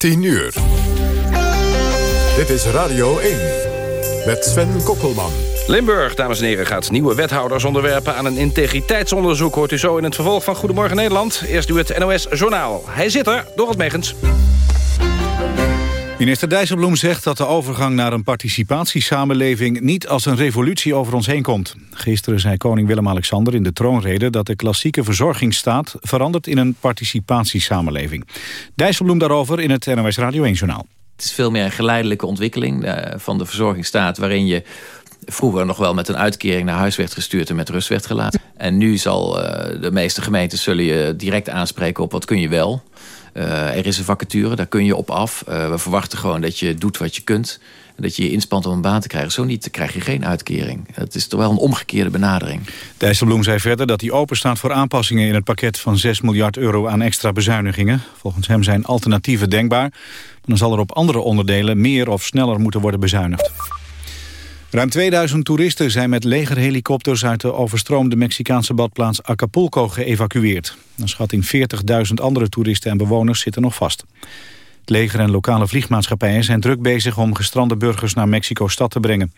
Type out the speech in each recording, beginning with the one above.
10 uur. Dit is Radio 1 met Sven Kokkelman. Limburg, dames en heren, gaat nieuwe wethouders onderwerpen aan een integriteitsonderzoek. Hoort u zo in het vervolg van Goedemorgen Nederland. Eerst u het NOS Journaal. Hij zit er, Dorot Megens. Minister Dijsselbloem zegt dat de overgang naar een participatiesamenleving niet als een revolutie over ons heen komt. Gisteren zei koning Willem-Alexander in de troonrede dat de klassieke verzorgingsstaat verandert in een participatiesamenleving. Dijsselbloem daarover in het NOS Radio 1 Journaal. Het is veel meer een geleidelijke ontwikkeling uh, van de verzorgingsstaat waarin je vroeger nog wel met een uitkering naar huis werd gestuurd en met rust werd gelaten. En nu zal uh, de meeste gemeentes zullen je direct aanspreken op wat kun je wel. Uh, er is een vacature, daar kun je op af. Uh, we verwachten gewoon dat je doet wat je kunt. En dat je je inspant om een baan te krijgen. Zo niet, krijg je geen uitkering. Het is toch wel een omgekeerde benadering. Dijsselbloem zei verder dat hij open staat voor aanpassingen... in het pakket van 6 miljard euro aan extra bezuinigingen. Volgens hem zijn alternatieven denkbaar. Dan zal er op andere onderdelen meer of sneller moeten worden bezuinigd. Ruim 2000 toeristen zijn met legerhelikopters uit de overstroomde Mexicaanse badplaats Acapulco geëvacueerd. Een schatting 40.000 andere toeristen en bewoners zitten nog vast. Het leger en lokale vliegmaatschappijen zijn druk bezig om gestrande burgers naar Mexico-stad te brengen.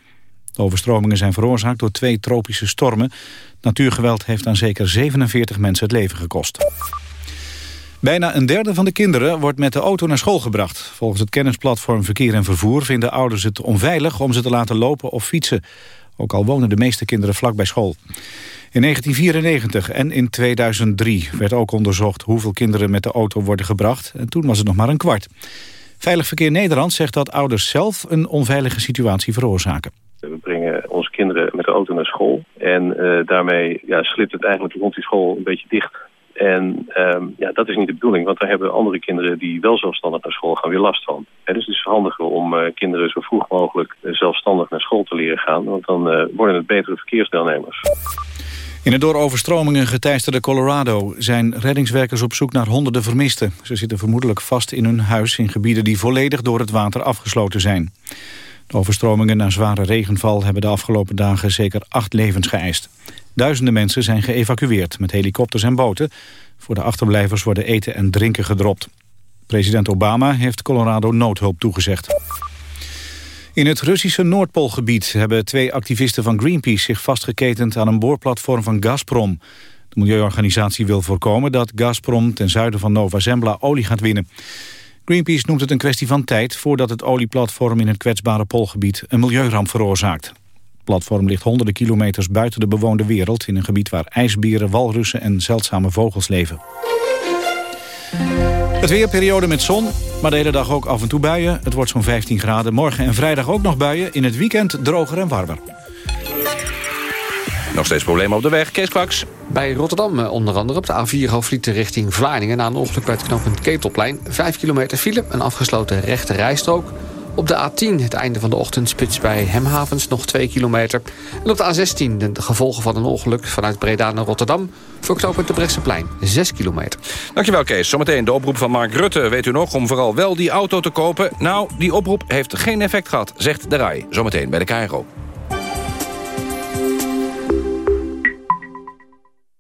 De overstromingen zijn veroorzaakt door twee tropische stormen. Natuurgeweld heeft aan zeker 47 mensen het leven gekost. Bijna een derde van de kinderen wordt met de auto naar school gebracht. Volgens het kennisplatform Verkeer en Vervoer vinden ouders het onveilig om ze te laten lopen of fietsen. Ook al wonen de meeste kinderen vlak bij school. In 1994 en in 2003 werd ook onderzocht hoeveel kinderen met de auto worden gebracht. En toen was het nog maar een kwart. Veilig Verkeer Nederland zegt dat ouders zelf een onveilige situatie veroorzaken. We brengen onze kinderen met de auto naar school. En uh, daarmee ja, slipt het eigenlijk rond die school een beetje dicht. En um, ja, dat is niet de bedoeling, want daar hebben andere kinderen die wel zelfstandig naar school gaan weer last van. He, dus het is handiger om uh, kinderen zo vroeg mogelijk uh, zelfstandig naar school te leren gaan, want dan uh, worden het betere verkeersdeelnemers. In het door overstromingen geteisterde Colorado zijn reddingswerkers op zoek naar honderden vermisten. Ze zitten vermoedelijk vast in hun huis in gebieden die volledig door het water afgesloten zijn. Overstromingen na zware regenval hebben de afgelopen dagen zeker acht levens geëist. Duizenden mensen zijn geëvacueerd met helikopters en boten. Voor de achterblijvers worden eten en drinken gedropt. President Obama heeft Colorado noodhulp toegezegd. In het Russische Noordpoolgebied hebben twee activisten van Greenpeace... zich vastgeketend aan een boorplatform van Gazprom. De milieuorganisatie wil voorkomen dat Gazprom ten zuiden van Nova Zembla olie gaat winnen. Greenpeace noemt het een kwestie van tijd... voordat het olieplatform in het kwetsbare Poolgebied een milieuramp veroorzaakt. Het platform ligt honderden kilometers buiten de bewoonde wereld... in een gebied waar ijsberen, walrussen en zeldzame vogels leven. Het weerperiode met zon, maar de hele dag ook af en toe buien. Het wordt zo'n 15 graden. Morgen en vrijdag ook nog buien. In het weekend droger en warmer. Nog steeds problemen op de weg. Kees Kwaks. Bij Rotterdam eh, onder andere op de A4 hoofdvlieten richting Vlaardingen... na een ongeluk bij het knooppunt Ketelplein. 5 kilometer file, een afgesloten rechte rijstrook. Op de A10 het einde van de ochtendspits bij Hemhavens nog 2 kilometer. En op de A16 de gevolgen van een ongeluk vanuit Breda naar Rotterdam... voor knooppunt de Brechtseplein 6 kilometer. Dankjewel Kees. Zometeen de oproep van Mark Rutte. Weet u nog om vooral wel die auto te kopen? Nou, die oproep heeft geen effect gehad, zegt de RAI. Zometeen bij de KRO.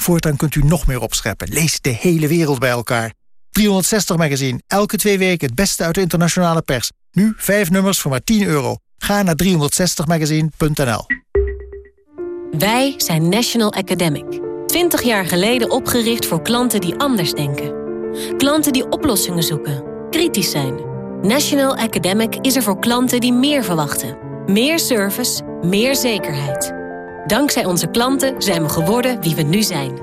Voortaan kunt u nog meer opscheppen. Lees de hele wereld bij elkaar. 360 Magazine, elke twee weken het beste uit de internationale pers. Nu vijf nummers voor maar 10 euro. Ga naar 360magazine.nl Wij zijn National Academic. 20 jaar geleden opgericht voor klanten die anders denken. Klanten die oplossingen zoeken, kritisch zijn. National Academic is er voor klanten die meer verwachten. Meer service, meer zekerheid. Dankzij onze klanten zijn we geworden wie we nu zijn.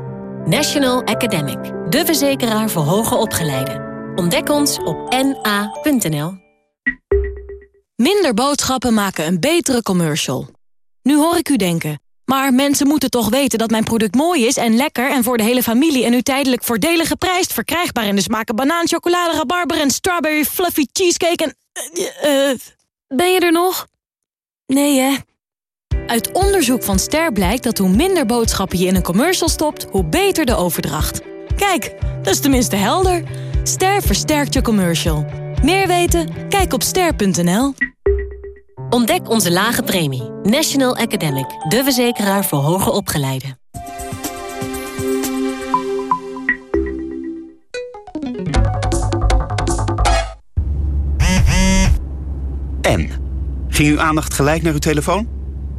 National Academic, de verzekeraar voor hoger opgeleiden. Ontdek ons op na.nl. Minder boodschappen maken een betere commercial. Nu hoor ik u denken, Maar mensen moeten toch weten dat mijn product mooi is en lekker... en voor de hele familie en nu tijdelijk voordelig geprijsd... verkrijgbaar in de smaken banaan, chocolade, rabarber en strawberry fluffy cheesecake en... eh, eh, ben je er nog? Nee, hè? Uit onderzoek van Ster blijkt dat hoe minder boodschappen je in een commercial stopt... hoe beter de overdracht. Kijk, dat is tenminste helder. Ster versterkt je commercial. Meer weten? Kijk op ster.nl. Ontdek onze lage premie. National Academic, de verzekeraar voor hoger opgeleiden. En? Ging uw aandacht gelijk naar uw telefoon?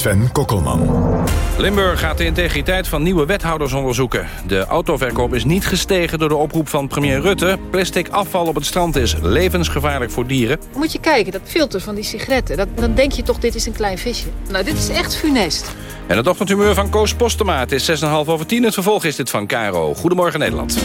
Sven Kokkelman. Limburg gaat de integriteit van nieuwe wethouders onderzoeken. De autoverkoop is niet gestegen door de oproep van premier Rutte. Plastic afval op het strand is levensgevaarlijk voor dieren. Moet je kijken, dat filter van die sigaretten. Dat, dan denk je toch, dit is een klein visje. Nou, dit is echt funest. En het ochtendhumeur van Koos Postema. Het is 6,5 over 10. Het vervolg is dit van Caro. Goedemorgen Nederland.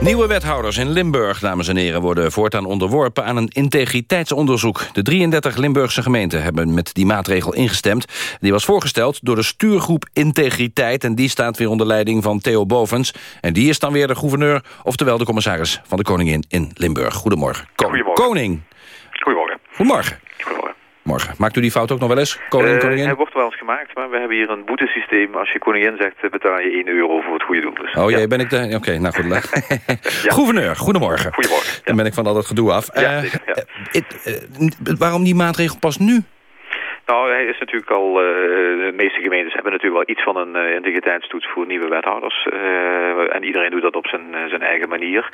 Nieuwe wethouders in Limburg, dames en heren, worden voortaan onderworpen aan een integriteitsonderzoek. De 33 Limburgse gemeenten hebben met die maatregel ingestemd. Die was voorgesteld door de stuurgroep Integriteit en die staat weer onder leiding van Theo Bovens. En die is dan weer de gouverneur, oftewel de commissaris van de Koningin in Limburg. Goedemorgen. Ko Goedemorgen. Koning. Goedemorgen. Goedemorgen. Goedemorgen. Morgen. Maakt u die fout ook nog wel eens? Koning, Eh, koningin? Hij wordt wel eens gemaakt, maar we hebben hier een boetesysteem. Als je koningin zegt, eh, betaal je 1 euro voor het goede doel. Dus, Oh ja. jee, ben ik de... Oké, nou goed. Gouverneur, goedemorgemorgen. Goedemorgen. Dan ben ik van al dat gedoe af. Ja, Eh, zeker, ja. waarom die maatregel pas nu? Nou, hij is natuurlijk al... de meeste gemeentes hebben natuurlijk wel iets van een eh, integriteitstoets voor nieuwe wethouders. En iedereen doet dat op zijn, zijn eigen manier.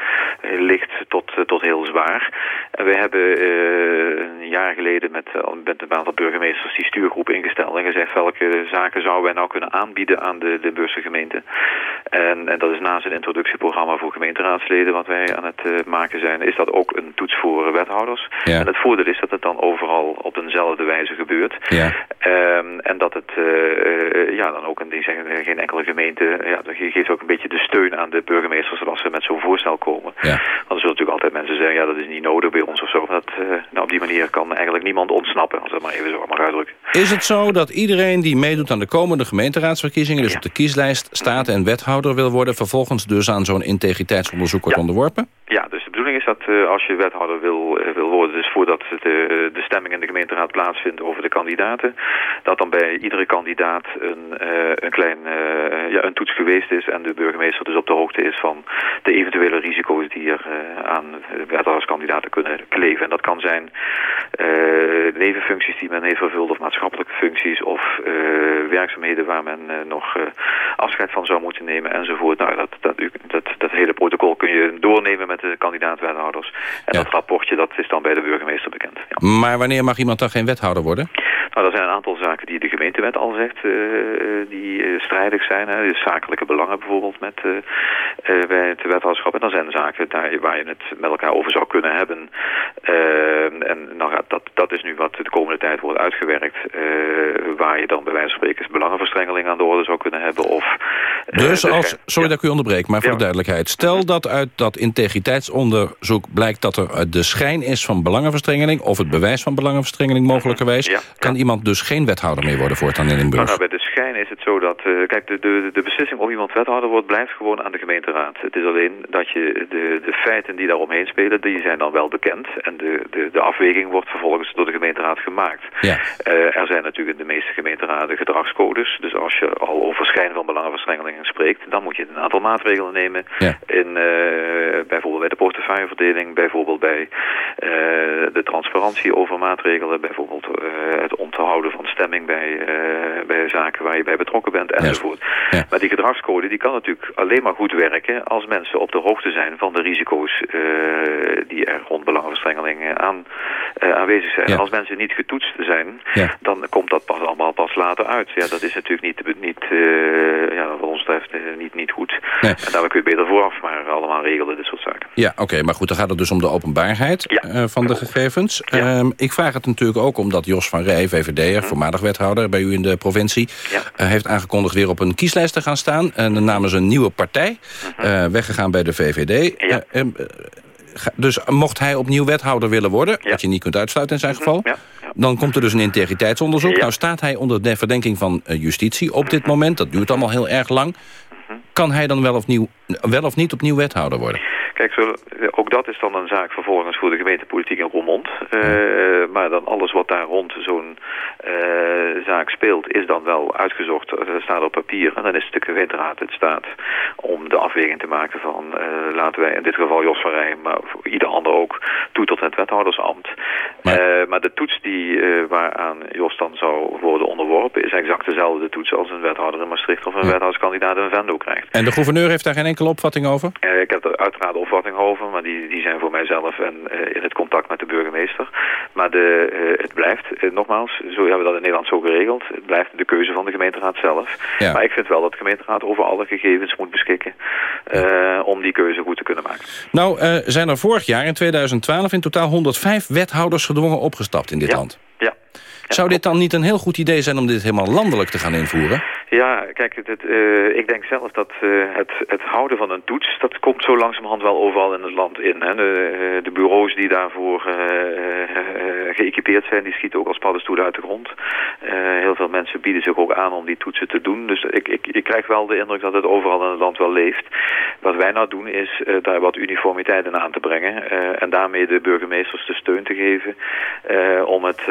Licht tot, tot heel zwaar. En we hebben eh, een jaar geleden met, eh, met een aantal burgemeesters die stuurgroep ingesteld. En gezegd welke zaken zouden wij nou kunnen aanbieden aan de Limburgse gemeente. En, en dat is naast een introductieprogramma voor gemeenteraadsleden wat wij aan het eh, maken zijn. Is dat ook een toets voor wethouders. Ja. En het voordeel is dat het dan overal op eenzelfde wijze gebeurt. Ja. Ehm, en dat het ja, dan ook in die zeggen, geen enkele gemeente ja, dat ge- geeft ook een beetje de steun aan de burgemeesters als ze met zo'n voorstel komen. Ja. Want er zullen natuurlijk altijd mensen zeggen, ja dat is niet nodig bij ons of zo. Dat, eh, nou, op die manier kan eigenlijk niemand ontsnappen, als dat maar even zo mag uitdrukken. Is het zo dat iedereen die meedoet aan de komende gemeenteraadsverkiezingen... dus op de kieslijst staat en wethouder wil worden... vervolgens dus aan zo'n integriteitsonderzoek wordt onderworpen? Ja, dus bedoeling is dat eh, als je wethouder wil, eh, wil worden, dus voordat de, de stemming in de gemeenteraad plaatsvindt over de kandidaten, dat dan bij iedere kandidaat een, eh, een klein ja, een toets geweest is en de burgemeester dus op de hoogte is van de eventuele risico's die er aan wethouderskandidaten kunnen kleven. En dat kan zijn nevenfuncties die men heeft vervuld of maatschappelijke functies of werkzaamheden waar men nog afscheid van zou moeten nemen enzovoort. Nou, dat, dat, dat, dat hele protocol kun je doornemen met de kandidaat-wethouders. En dat rapportje dat is dan bij de burgemeester bekend. Ja. Maar wanneer mag iemand dan geen wethouder worden? Nou, er zijn een aantal zaken die de gemeentewet al zegt, eh, die eh, strijdig zijn. Hè. Dus zakelijke belangen bijvoorbeeld met, eh, bij het wethouderschap. En dan zijn er zaken daar, waar je het met elkaar over zou kunnen hebben. En nou, gaat dat, dat is nu wat de komende tijd wordt uitgewerkt. waar je dan bij wijze van spreken belangenverstrengeling aan de orde zou kunnen hebben. Of, Dus als, sorry dat ik u onderbreek, maar voor de duidelijkheid. Stel dat uit dat integriteitsonderzoek blijkt dat er de schijn is van belangenverstrengeling... of het bewijs van belangenverstrengeling mogelijkerwijs... kan iemand dus geen wethouder meer worden voortaan in Nou, Limburg. nou, bij de schijn is het zo dat... eh, kijk, de, de, de beslissing of iemand wethouder wordt... blijft gewoon aan de gemeenteraad. Het is alleen dat je de, de feiten die daaromheen spelen... die zijn dan wel bekend. En de, de, de afweging wordt vervolgens door de gemeenteraad gemaakt. Ja. Eh, er zijn natuurlijk in de meeste gemeenteraden gedragscodes. Dus als je al over schijn van belangenverstrengelingen spreekt... dan moet je een aantal maatregelen nemen. Ja. In, eh, bijvoorbeeld bij de portefeuilleverdeling. Bijvoorbeeld bij de transparantie over maatregelen. Bijvoorbeeld het om te houden van stemming bij, eh, bij zaken waar je bij betrokken bent enzovoort. Maar die gedragscode die kan natuurlijk alleen maar goed werken als mensen op de hoogte zijn van de risico's eh, die er rond belangenverstrengelingen aan, eh, aanwezig zijn. Ja. Als mensen niet getoetst zijn, dan komt dat pas allemaal pas later uit. Ja, dat is natuurlijk niet, niet ja, wat ons betreft niet, niet goed. Nee. En daar kun je beter vooraf maar allemaal regelen, dit soort zaken. Ja, oké, maar goed, dan gaat het dus om de openbaarheid van de gegevens. Ehm, ik vraag het natuurlijk ook omdat Jos van Rij, VVD'er, Mhm. voormalig wethouder bij u in de provincie, eh, heeft aangekondigd weer op een kieslijst te gaan staan. En namens een nieuwe partij, Mhm. eh, weggegaan bij de VVD. Ehm, eh, ga- dus mocht hij opnieuw wethouder willen worden, wat je niet kunt uitsluiten in zijn geval, dan komt er dus een integriteitsonderzoek. Nou staat hij onder de verdenking van justitie op dit moment. Dat duurt allemaal heel erg lang. Kan hij dan wel of, nieuw, wel of niet opnieuw wethouder worden? Kijk, zo, ook dat is dan een zaak vervolgens voor de gemeentepolitiek in Roermond. Eh, maar dan alles wat daar rond zo'n eh, zaak speelt is dan wel uitgezocht, eh, staat op papier. En dan is het de gemeenteraad in staat om de afweging te maken van eh, laten wij in dit geval Jos van Rij, maar voor ieder ander ook toe tot het wethoudersambt. Maar, maar de toets die eh, waaraan Jos dan zou worden onderworpen is exact dezelfde toets als een wethouder in Maastricht of een wethouderskandidaat in Venlo krijgt. En de gouverneur heeft daar geen enkele opvatting over? Ik heb er uiteraard opvatting over, maar die, die zijn voor mijzelf en eh, in het contact met de burgemeester. Maar de, eh, het blijft, eh, nogmaals, zo hebben we dat in Nederland zo geregeld. Het blijft de keuze van de gemeenteraad zelf. Ja. Maar ik vind wel dat de gemeenteraad over alle gegevens moet beschikken om die keuze goed te kunnen maken. Nou, zijn er vorig jaar, in 2012, in totaal 105 wethouders gedwongen opgestapt in dit land. Ja. Zou dit dan niet een heel goed idee zijn om dit helemaal landelijk te gaan invoeren? Ja, kijk, het, het, eh, ik denk zelf dat eh, het, het houden van een toets, dat komt zo langzamerhand wel overal in het land in. Hè. De, eh, de bureaus die daarvoor eh, geëquipeerd zijn, die schieten ook als paddenstoelen uit de grond. Heel veel mensen bieden zich ook aan om die toetsen te doen. Dus ik, ik, ik krijg wel de indruk dat het overal in het land wel leeft. Wat wij nou doen is daar wat uniformiteit in aan te brengen. en daarmee de burgemeesters de steun te geven om het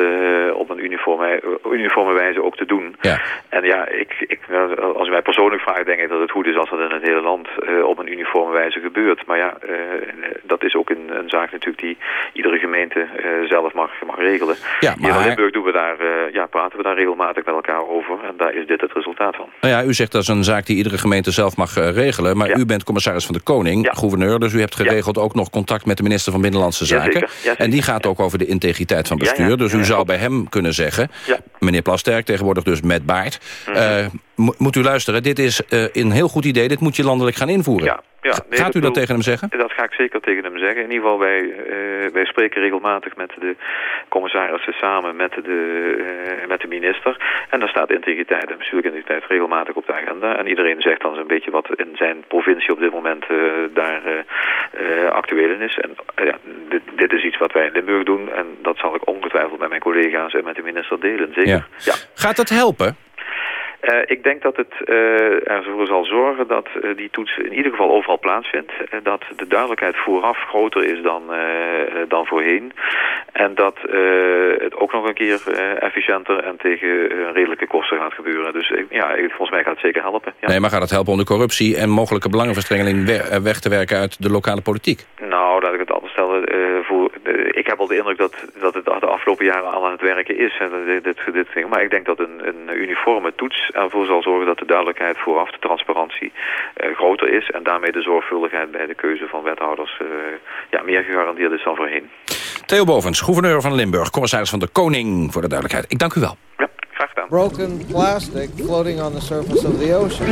op een uniforme, uniforme wijze ook te doen. Ja. En ja, ik, ik, nou, als u mij persoonlijk vraagt, denk ik dat het goed is als dat in het hele land eh, op een uniforme wijze gebeurt. Maar ja, eh, dat is ook een, een zaak natuurlijk die iedere gemeente eh, zelf mag, mag regelen. Ja, Hier in maar- Limburg doen we daar, eh, ja, praten we daar regelmatig met elkaar over. En daar is dit het resultaat van. Nou ja, u zegt dat is een zaak die iedere gemeente zelf mag eh, regelen. Maar u bent commissaris van de Koning, gouverneur. Dus u hebt geregeld ook nog contact met de minister van Binnenlandse Zaken. en die gaat ook over de integriteit van bestuur. Dus u zou bij hem kunnen zeggen... Meneer Plasterk, tegenwoordig dus met baard... Mhm. Mo- moet u luisteren, dit is eh, een heel goed idee. Dit moet je landelijk gaan invoeren. Ja, ja, nee, Gaat u dat tegen hem zeggen? Dat ga ik zeker tegen hem zeggen. In ieder geval, wij, eh, wij spreken regelmatig met de commissarissen samen met de, eh, met de minister. En daar staat integriteit en bestuurlijke integriteit regelmatig op de agenda. En iedereen zegt dan zo'n beetje wat in zijn provincie op dit moment daar actueel in is. En ja, dit, dit is iets wat wij in Limburg doen. En dat zal ik ongetwijfeld met mijn collega's en met de minister delen. Zeker. Ja. Gaat het helpen? Eh, ik denk dat het eh, ervoor zal zorgen dat eh, die toets in ieder geval overal plaatsvindt. Eh, dat de duidelijkheid vooraf groter is dan, eh, eh, dan voorheen. En dat eh, het ook nog een keer eh, efficiënter en tegen eh, redelijke kosten gaat gebeuren. Dus ja, volgens mij gaat het zeker helpen. Ja. Nee, maar gaat het helpen om de corruptie en mogelijke belangenverstrengeling we- eh, weg te werken uit de lokale politiek? Nou, laat ik het anders stellen. eh, voor, eh, ik heb al de indruk dat, dat het de afgelopen jaren al aan het werken is. En dit, dit. Maar ik denk dat een, een uniforme toets ervoor zal zorgen dat de duidelijkheid vooraf, de transparantie, eh, groter is. En daarmee de zorgvuldigheid bij de keuze van wethouders eh, ja, meer gegarandeerd is dan voorheen. Theo Bovens, gouverneur van Limburg, commissaris van de Koning, voor de duidelijkheid. Ik dank u wel. Graag gedaan. Broken plastic floating on the surface of the ocean.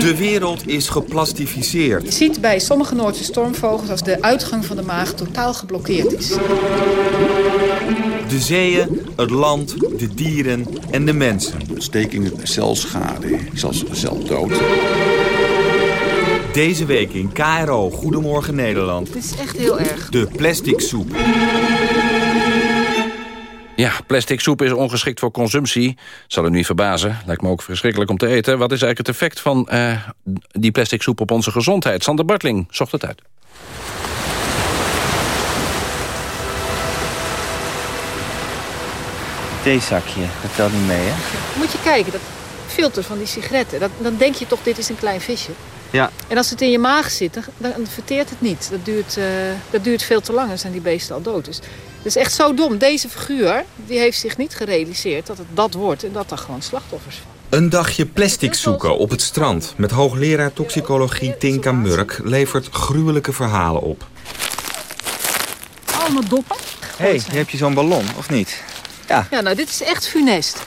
De wereld is geplastificeerd. Je ziet bij sommige Noordse stormvogels als de uitgang van de maag totaal geblokkeerd is. De zeeën, het land, de dieren en de mensen. Ontstekingen, celschade, zelfs celdood. Deze week in KRO Goedemorgen Nederland. Het is echt heel erg. De plastic soep. Ja, plastic soep is ongeschikt voor consumptie. Zal u niet verbazen. Lijkt me ook verschrikkelijk om te eten. Wat is eigenlijk het effect van uh, die plastic soep op onze gezondheid? Sander Bartling zocht het uit. Theezakje, dat telt niet mee, hè? Moet je kijken, dat filter van die sigaretten. Dat, dan denk je toch, dit is een klein visje. Ja. En als het in je maag zit, dan, dan verteert het niet. Dat duurt, uh, dat duurt veel te lang en zijn die beesten al dood. Dus het is echt zo dom. Deze figuur die heeft zich niet gerealiseerd dat het dat wordt... en dat er gewoon slachtoffers van. Een dagje plastic zoeken op het strand... met hoogleraar toxicologie Tinka Murk... levert gruwelijke verhalen op. Allemaal doppen. Hé, hey, heb je zo'n ballon, of niet? Ja. ja, nou, dit is echt funest.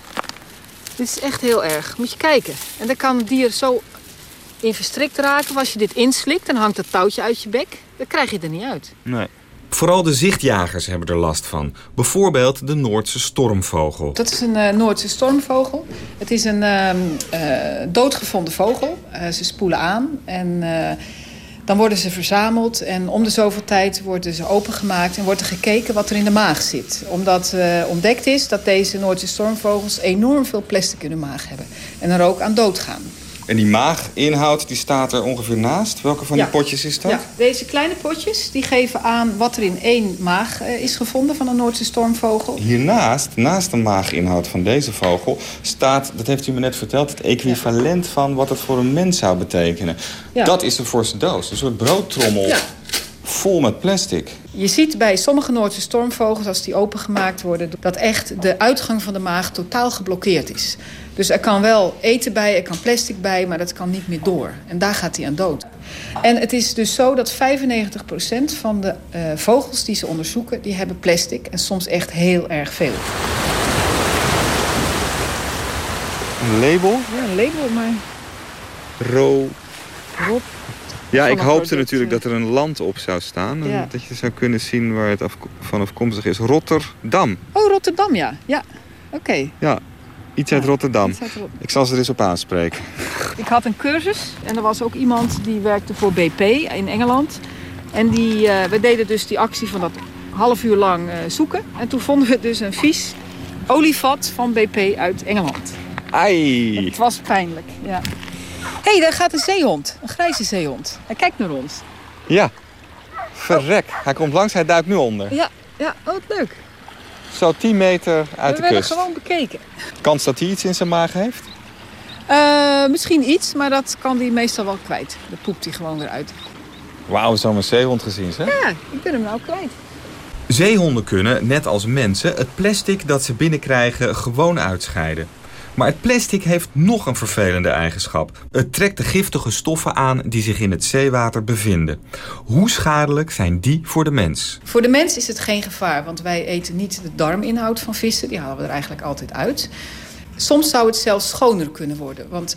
Dit is echt heel erg. Moet je kijken. En dan kan het dier zo in verstrikt raken. Als je dit inslikt, dan hangt het touwtje uit je bek. Dan krijg je er niet uit. Nee. Vooral de zichtjagers hebben er last van. Bijvoorbeeld de Noordse stormvogel. Dat is een uh, Noordse stormvogel. Het is een uh, uh, doodgevonden vogel. ze spoelen aan en dan worden ze verzameld. En om de zoveel tijd worden ze opengemaakt en wordt er gekeken wat er in de maag zit. Omdat ontdekt is dat deze Noordse stormvogels enorm veel plastic in hun maag hebben. En er ook aan doodgaan. En die maaginhoud die staat er ongeveer naast. Welke van die potjes is dat? Ja, deze kleine potjes die geven aan wat er in één maag uh, is gevonden van een Noordse stormvogel. Hiernaast, naast de maaginhoud van deze vogel... staat, dat heeft u me net verteld, het equivalent van wat het voor een mens zou betekenen. Dat is de forse doos, een soort broodtrommel vol met plastic. Je ziet bij sommige Noordse stormvogels, als die opengemaakt worden... dat echt de uitgang van de maag totaal geblokkeerd is. Dus er kan wel eten bij, er kan plastic bij, maar dat kan niet meer door. En daar gaat hij aan dood. En het is dus zo dat 95% van de uh, vogels die ze onderzoeken... die hebben plastic en soms echt heel erg veel. Een label? Ja, een label, maar... Ro... Rob. Ja, ik hoopte natuurlijk dat er een land op zou staan. En dat je zou kunnen zien waar het af, van afkomstig is. Rotterdam. Oh, Rotterdam, ja. Ja, oké. Ja, Iets uit, Rotterdam. Ik zal ze er eens op aanspreken. Ik had een cursus en er was ook iemand die werkte voor BP in Engeland. En die, uh, we deden dus die actie van dat half uur lang uh, zoeken. En toen vonden we dus een vies olievat van BP uit Engeland. Ai. Het was pijnlijk, ja. Hé, hey, daar gaat een zeehond. Een grijze zeehond. Hij kijkt naar ons. Ja. Verrek. Hij komt langs, hij duikt nu onder. Ja, ja. Oh, wat leuk. Zo 10 meter uit we de kust. We gewoon bekeken. Kans dat hij iets in zijn maag heeft? Uh, misschien iets, maar dat kan hij meestal wel kwijt. Dan poept hij gewoon weer uit. Wauw, zo'n zeehond gezien, zeg. Ja, ik ben hem nou kwijt. Zeehonden kunnen, net als mensen, het plastic dat ze binnenkrijgen gewoon uitscheiden. Maar het plastic heeft nog een vervelende eigenschap. Het trekt de giftige stoffen aan die zich in het zeewater bevinden. Hoe schadelijk zijn die voor de mens? Voor de mens is het geen gevaar, want wij eten niet de darminhoud van vissen. Die halen we er eigenlijk altijd uit. Soms zou het zelfs schoner kunnen worden. Want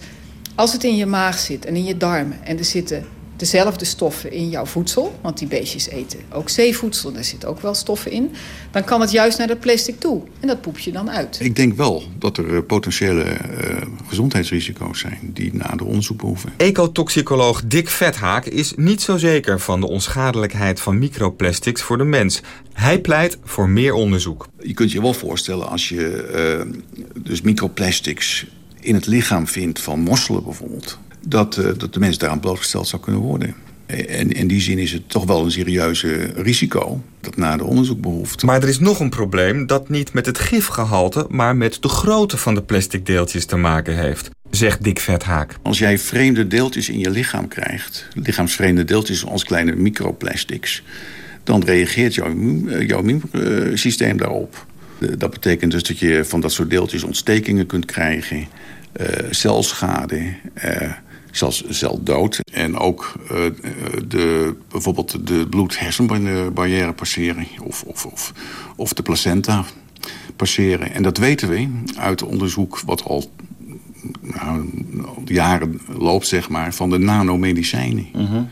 als het in je maag zit en in je darmen... en er zitten dezelfde stoffen in jouw voedsel... want die beestjes eten ook zeevoedsel, daar zitten ook wel stoffen in... dan kan het juist naar dat plastic toe. En dat poep je dan uit. Ik denk wel dat er eh, potentiële uh, gezondheidsrisico's zijn... die nader onderzoek behoeven. Ecotoxicoloog Dick Vethaak is niet zo zeker... van de onschadelijkheid van microplastics voor de mens. Hij pleit voor meer onderzoek. Je kunt je wel voorstellen als je uh, dus microplastics in het lichaam vindt van mosselen bijvoorbeeld dat, uh, dat de mens daaraan blootgesteld zou kunnen worden. En in die zin is het toch wel een serieuze risico dat nader onderzoek behoeft. Maar er is nog een probleem dat niet met het gifgehalte... maar met de grootte van de plastic deeltjes te maken heeft, zegt Dick Vethaak. Als jij vreemde deeltjes in je lichaam krijgt... lichaamsvreemde deeltjes als kleine microplastics... dan reageert jouw, jouw immuunsysteem daarop. Dat betekent dus dat je van dat soort deeltjes ontstekingen kunt krijgen... Uh, celschade... Uh, zelfs celdood. En ook uh, de, bijvoorbeeld de bloed-hersenbarrière passeren. Of, of, of, of de placenta passeren. En dat weten we uit onderzoek wat al, nou, jaren loopt, zeg maar, van de nanomedicijnen. Uh-huh.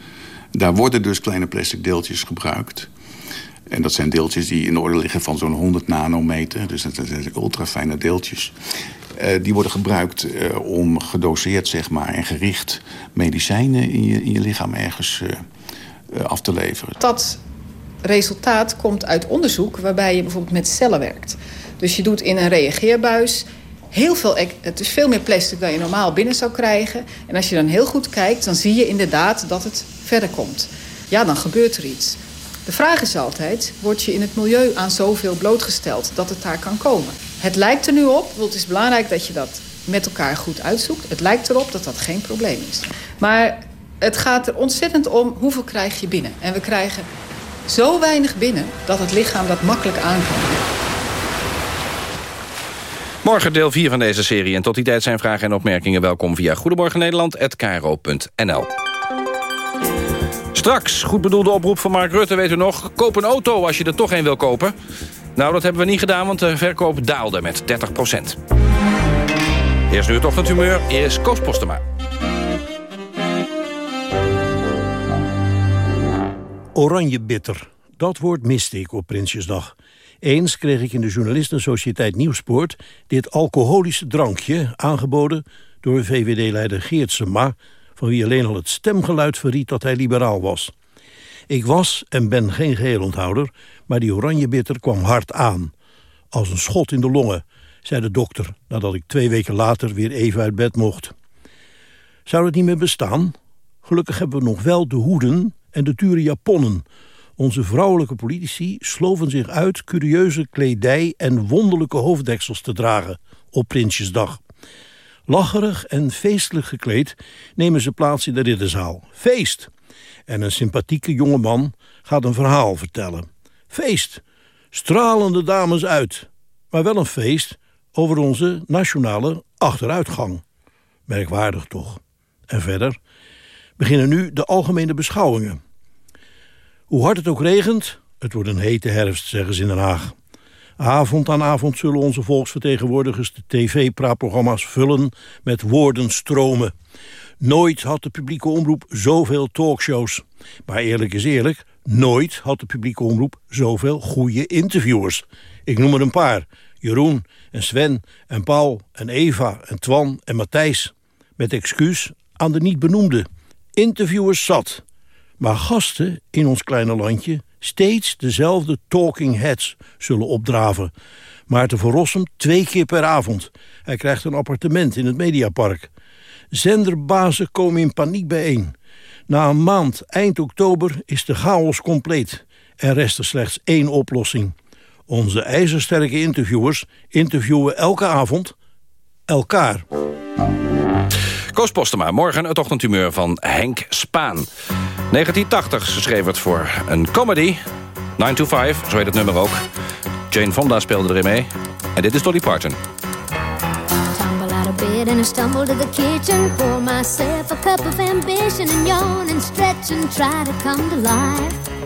Daar worden dus kleine plastic deeltjes gebruikt. En dat zijn deeltjes die in de orde liggen van zo'n 100 nanometer. Dus dat zijn ultrafijne deeltjes. Uh, die worden gebruikt uh, om gedoseerd zeg maar, en gericht medicijnen in je, in je lichaam ergens uh, af te leveren. Dat resultaat komt uit onderzoek waarbij je bijvoorbeeld met cellen werkt. Dus je doet in een reageerbuis heel veel... Het is veel meer plastic dan je normaal binnen zou krijgen. En als je dan heel goed kijkt, dan zie je inderdaad dat het verder komt. Ja, dan gebeurt er iets. De vraag is altijd, word je in het milieu aan zoveel blootgesteld dat het daar kan komen? Het lijkt er nu op, het is belangrijk dat je dat met elkaar goed uitzoekt. Het lijkt erop dat dat geen probleem is. Maar het gaat er ontzettend om hoeveel krijg je binnen. En we krijgen zo weinig binnen dat het lichaam dat makkelijk aan kan. Morgen deel 4 van deze serie. En tot die tijd zijn vragen en opmerkingen welkom via Goedemorgen Nederland@kro.nl. Straks, goed bedoelde oproep van Mark Rutte, weet u nog... koop een auto als je er toch een wil kopen. Nou, dat hebben we niet gedaan, want de verkoop daalde met 30 procent. Eerst nu het ochtendhumeur, eerst Koos Postema. Oranje bitter. Dat woord miste ik op Prinsjesdag. Eens kreeg ik in de journalistensociëteit Nieuwspoort... dit alcoholische drankje aangeboden door VVD-leider Geert Sema... van wie alleen al het stemgeluid verriet dat hij liberaal was. Ik was en ben geen geheelonthouder, maar die oranje bitter kwam hard aan. Als een schot in de longen, zei de dokter... nadat ik twee weken later weer even uit bed mocht. Zou het niet meer bestaan? Gelukkig hebben we nog wel de hoeden en de dure japonnen... Onze vrouwelijke politici sloven zich uit curieuze kledij en wonderlijke hoofddeksels te dragen op Prinsjesdag. Lacherig en feestelijk gekleed nemen ze plaats in de ridderzaal. Feest! En een sympathieke jonge man gaat een verhaal vertellen. Feest! Stralende dames uit. Maar wel een feest over onze nationale achteruitgang. Merkwaardig toch. En verder beginnen nu de algemene beschouwingen. Hoe hard het ook regent, het wordt een hete herfst, zeggen ze in Den Haag. Avond aan avond zullen onze volksvertegenwoordigers de tv-praatprogramma's vullen met woordenstromen. Nooit had de publieke omroep zoveel talkshows. Maar eerlijk is eerlijk, nooit had de publieke omroep zoveel goede interviewers. Ik noem er een paar. Jeroen en Sven en Paul en Eva en Twan en Matthijs. Met excuus aan de niet benoemde. Interviewers zat. Maar gasten in ons kleine landje steeds dezelfde talking heads zullen opdraven. Maarten van twee keer per avond. Hij krijgt een appartement in het Mediapark. Zenderbazen komen in paniek bijeen. Na een maand, eind oktober, is de chaos compleet. Er rest er slechts één oplossing. Onze ijzersterke interviewers interviewen elke avond elkaar. Koos Postema, morgen het ochtendhumeur van Henk Spaan. 1980, ze schreef het voor een comedy. 9 to 5, zo heet het nummer ook. Jane Fonda speelde erin mee. En dit is Dolly Parton. Bed and I stumble to the kitchen. Pour myself a cup of ambition and yawn and stretch and try to come to life.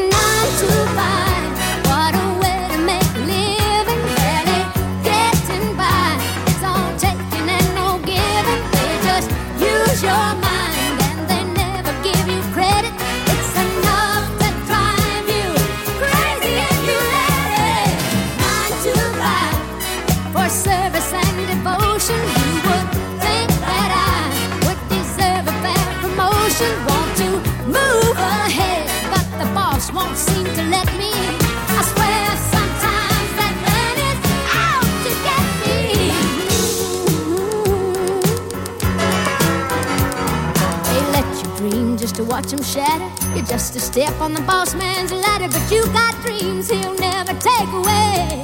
watch him shatter. You're just a step on the boss man's ladder, but you got dreams he'll never take away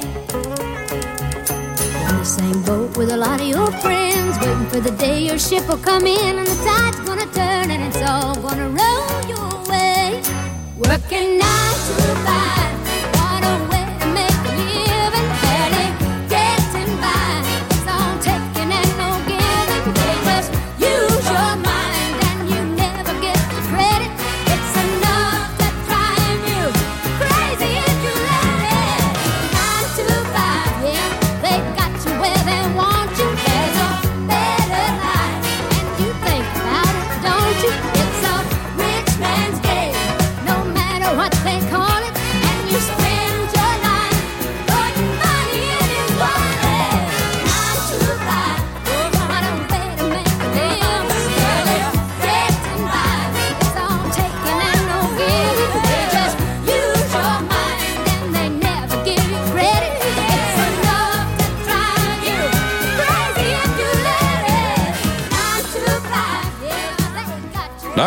in the same boat with a lot of your friends, waiting for the day your ship will come in and the tide's gonna turn and it's all gonna roll your way. Working nine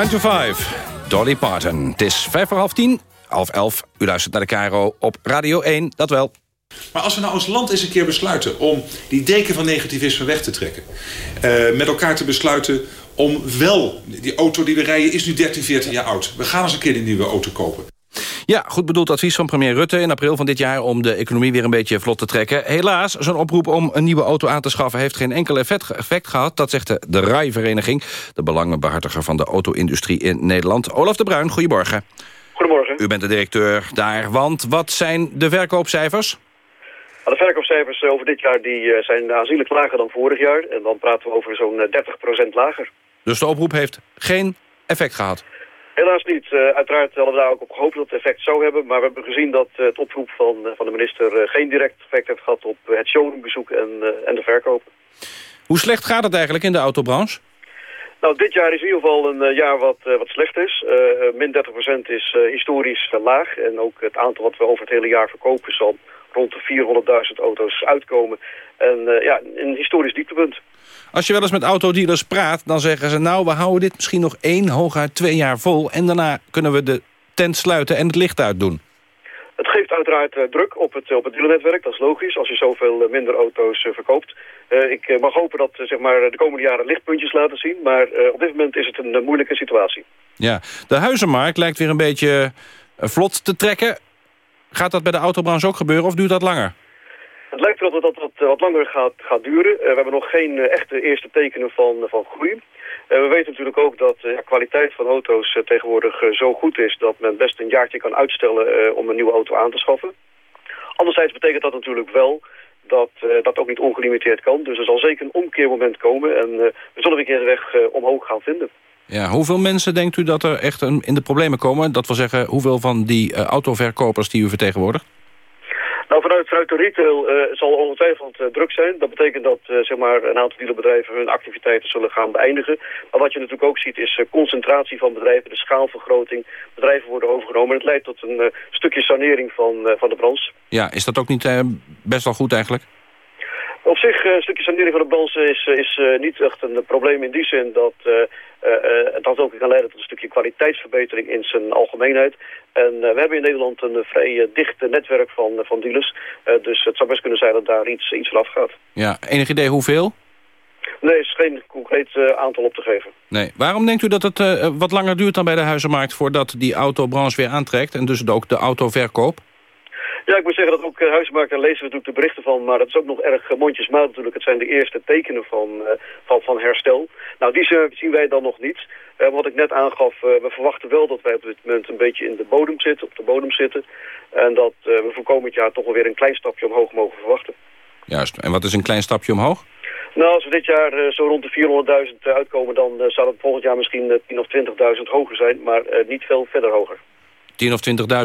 9 to 5, Dolly Parton. Het is vijf voor half tien, half elf. U luistert naar de Caro op Radio 1, dat wel. Maar als we nou als land eens een keer besluiten om die deken van negativisme weg te trekken. Uh, met elkaar te besluiten om wel, die auto die we rijden is nu 13, 14 jaar oud. We gaan eens een keer die nieuwe auto kopen. Ja, goed bedoeld advies van premier Rutte in april van dit jaar... om de economie weer een beetje vlot te trekken. Helaas, zo'n oproep om een nieuwe auto aan te schaffen... heeft geen enkel effect, gehad. Dat zegt de, de RAI-vereniging, de belangenbehartiger van de auto-industrie in Nederland. Olaf de Bruin, goedemorgen. Goedemorgen. U bent de directeur daar, want wat zijn de verkoopcijfers? De verkoopcijfers over dit jaar die eh, zijn aanzienlijk lager dan vorig jaar. En dan praten we over zo'n 30% eh, lager. Dus de oproep heeft geen effect gehad? Helaas niet. Uh, uiteraard hadden we daar ook op gehoopt dat het effect zou hebben. Maar we hebben gezien dat uh, het oproep van, uh, van de minister geen direct effect heeft gehad op het showroombezoek en, en de verkoop. Hoe slecht gaat het eigenlijk in de autobranche? Nou, dit jaar is in ieder geval een jaar wat, wat slecht is. min 30% is historisch laag. En ook het aantal wat we over het hele jaar verkopen zal rond de 400.000 auto's uitkomen. En ja, een historisch dieptepunt. Als je wel eens met autodealers praat, dan zeggen ze... nou, we houden dit misschien nog één, hooguit twee jaar vol... en daarna kunnen we de tent sluiten en het licht uitdoen. Het geeft uiteraard uh, druk op het, op het dealernetwerk, dat is logisch... als je zoveel uh, minder auto's uh, verkoopt. ik mag hopen dat zeg maar, de komende jaren lichtpuntjes laten zien... maar op dit moment is het een moeilijke situatie. Ja, de huizenmarkt lijkt weer een beetje vlot te trekken. Gaat dat bij de autobranche ook gebeuren of duurt dat langer? Het lijkt erop dat dat wat langer gaat, gaat duren. Uh, we hebben nog geen uh, echte eerste tekenen van, van groei. We weten natuurlijk ook dat de kwaliteit van auto's tegenwoordig zo goed is... dat men best een jaartje kan uitstellen om een nieuwe auto aan te schaffen. Anderzijds betekent dat natuurlijk wel dat dat ook niet ongelimiteerd kan. Dus er zal zeker een omkeermoment komen en we zullen een keer de weg omhoog gaan vinden. Ja, hoeveel mensen denkt u dat er echt in de problemen komen? Dat wil zeggen, hoeveel van die autoverkopers die u vertegenwoordigt? Nou, vanuit, vanuit de retail uh, zal ongetwijfeld uh, druk zijn. Dat betekent dat uh, zeg maar, een aantal dealerbedrijven hun activiteiten zullen gaan beëindigen. Maar wat je natuurlijk ook ziet is concentratie van bedrijven, de schaalvergroting. Bedrijven worden overgenomen. En het leidt tot een stukje sanering van, van de branche. Ja, is dat ook niet best wel goed eigenlijk? Op zich, een stukje sanering van de branche is, is niet echt een probleem in die zin dat uh, dat ook kan leiden tot een stukje kwaliteitsverbetering in zijn algemeenheid. En we hebben in Nederland een vrij dicht netwerk van, van dealers. dus het zou best kunnen zijn dat daar iets, iets vanaf gaat. Ja, enig idee hoeveel? Nee, er is geen concreet aantal op te geven. Nee. Waarom denkt u dat het wat langer duurt dan bij de huizenmarkt... voordat die autobranche weer aantrekt en dus ook de autoverkoop? Ja, ik moet zeggen dat ook uh, huismarkt, daar lezen we natuurlijk de berichten van, maar dat is ook nog erg uh, mondjesmaat natuurlijk. Het zijn de eerste tekenen van, uh, van, van herstel. Nou, die zien wij dan nog niet. wat ik net aangaf, we verwachten wel dat wij op dit moment een beetje in de bodem zitten, op de bodem zitten. En dat we voor komend jaar toch wel weer een klein stapje omhoog mogen verwachten. Juist, en wat is een klein stapje omhoog? Nou, als we dit jaar zo rond de 400.000 uitkomen, dan zou het volgend jaar misschien 10.000 of 20.000 hoger zijn, maar niet veel verder hoger. 10.000 of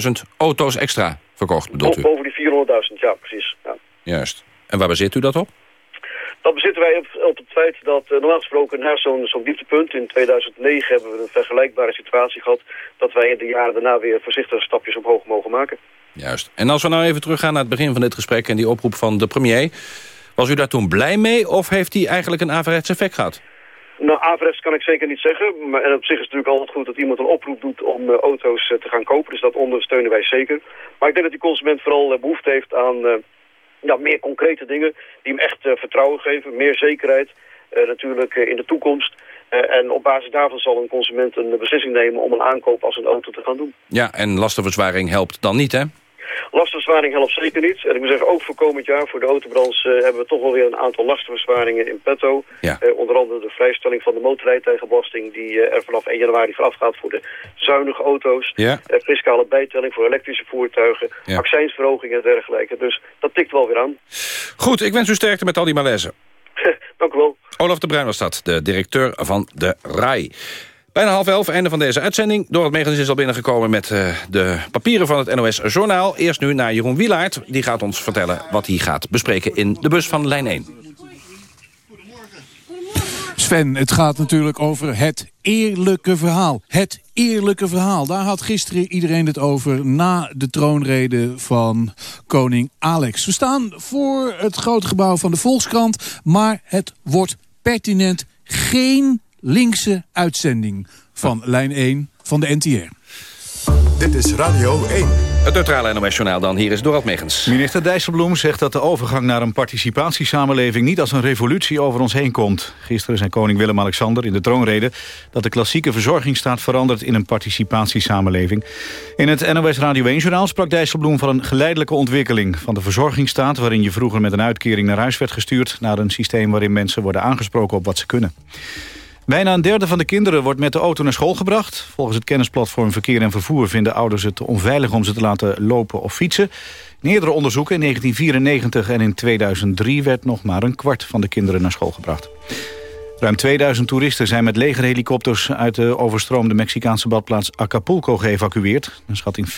20.000 auto's extra verkocht, bedoelt u? Boven die 400.000, ja, precies. Ja. Juist. En waar bezit u dat op? Dat bezitten wij op, op het feit dat uh, normaal gesproken na zo'n zo'n dieptepunt... in 2009 hebben we een vergelijkbare situatie gehad... dat wij in de jaren daarna weer voorzichtige stapjes omhoog mogen maken. Juist. En als we nou even teruggaan naar het begin van dit gesprek... en die oproep van de premier... was u daar toen blij mee of heeft hij eigenlijk een averechts effect gehad? Nou, averechts kan ik zeker niet zeggen. Maar en op zich is het natuurlijk altijd goed dat iemand een oproep doet om uh, auto's uh, te gaan kopen. Dus dat ondersteunen wij zeker. Maar ik denk dat die consument vooral uh, behoefte heeft aan ja, meer concrete dingen. Die hem echt vertrouwen geven, meer zekerheid. natuurlijk in de toekomst. en op basis daarvan zal een consument een beslissing nemen om een aankoop als een auto te gaan doen. Ja, en lastenverzwaring helpt dan niet, hè? Lastenverzwaring helpt zeker niet. En ik moet zeggen, ook voor komend jaar, voor de autobranche... Uh, hebben we toch wel weer een aantal lastenverzwaringen in petto. Ja. Uh, onder andere de vrijstelling van de motorrijtuigenbelasting... die uh, er vanaf 1 januari vanaf gaat voor de zuinige auto's. Ja. fiscale bijtelling voor elektrische voertuigen. Ja. Accijnsverhoging en dergelijke. Dus dat tikt wel weer aan. Goed, ik wens u sterkte met al die malaise. Dank u wel. Olaf de Bruin was dat, de directeur van de RAI. Bijna half elf, einde van deze uitzending. Door het Megens is al binnengekomen met uh, de papieren van het NOS-journaal. Eerst nu naar Jeroen Wielaert. Die gaat ons vertellen wat hij gaat bespreken in de bus van lijn 1. Sven, het gaat natuurlijk over het eerlijke verhaal. Het eerlijke verhaal. Daar had gisteren iedereen het over na de troonrede van koning Alex. We staan voor het grote gebouw van de Volkskrant, maar het wordt pertinent geen linkse uitzending van lijn 1 van de NTR. Dit is Radio 1. Het neutrale NOS-journaal dan. Hier is Dorald Megens. Minister Dijsselbloem zegt dat de overgang naar een participatiesamenleving... niet als een revolutie over ons heen komt. Gisteren zei koning Willem-Alexander in de troonrede... dat de klassieke verzorgingsstaat verandert in een participatiesamenleving. In het NOS Radio 1-journaal sprak Dijsselbloem van een geleidelijke ontwikkeling... van de verzorgingsstaat waarin je vroeger met een uitkering naar huis werd gestuurd... naar een systeem waarin mensen worden aangesproken op wat ze kunnen. Bijna een derde van de kinderen wordt met de auto naar school gebracht. Volgens het kennisplatform Verkeer en Vervoer vinden ouders het onveilig om ze te laten lopen of fietsen. In eerdere onderzoeken in 1994 en in 2003 werd nog maar een kwart van de kinderen naar school gebracht. Ruim 2000 toeristen zijn met legerhelikopters uit de overstroomde Mexicaanse badplaats Acapulco geëvacueerd. Een schatting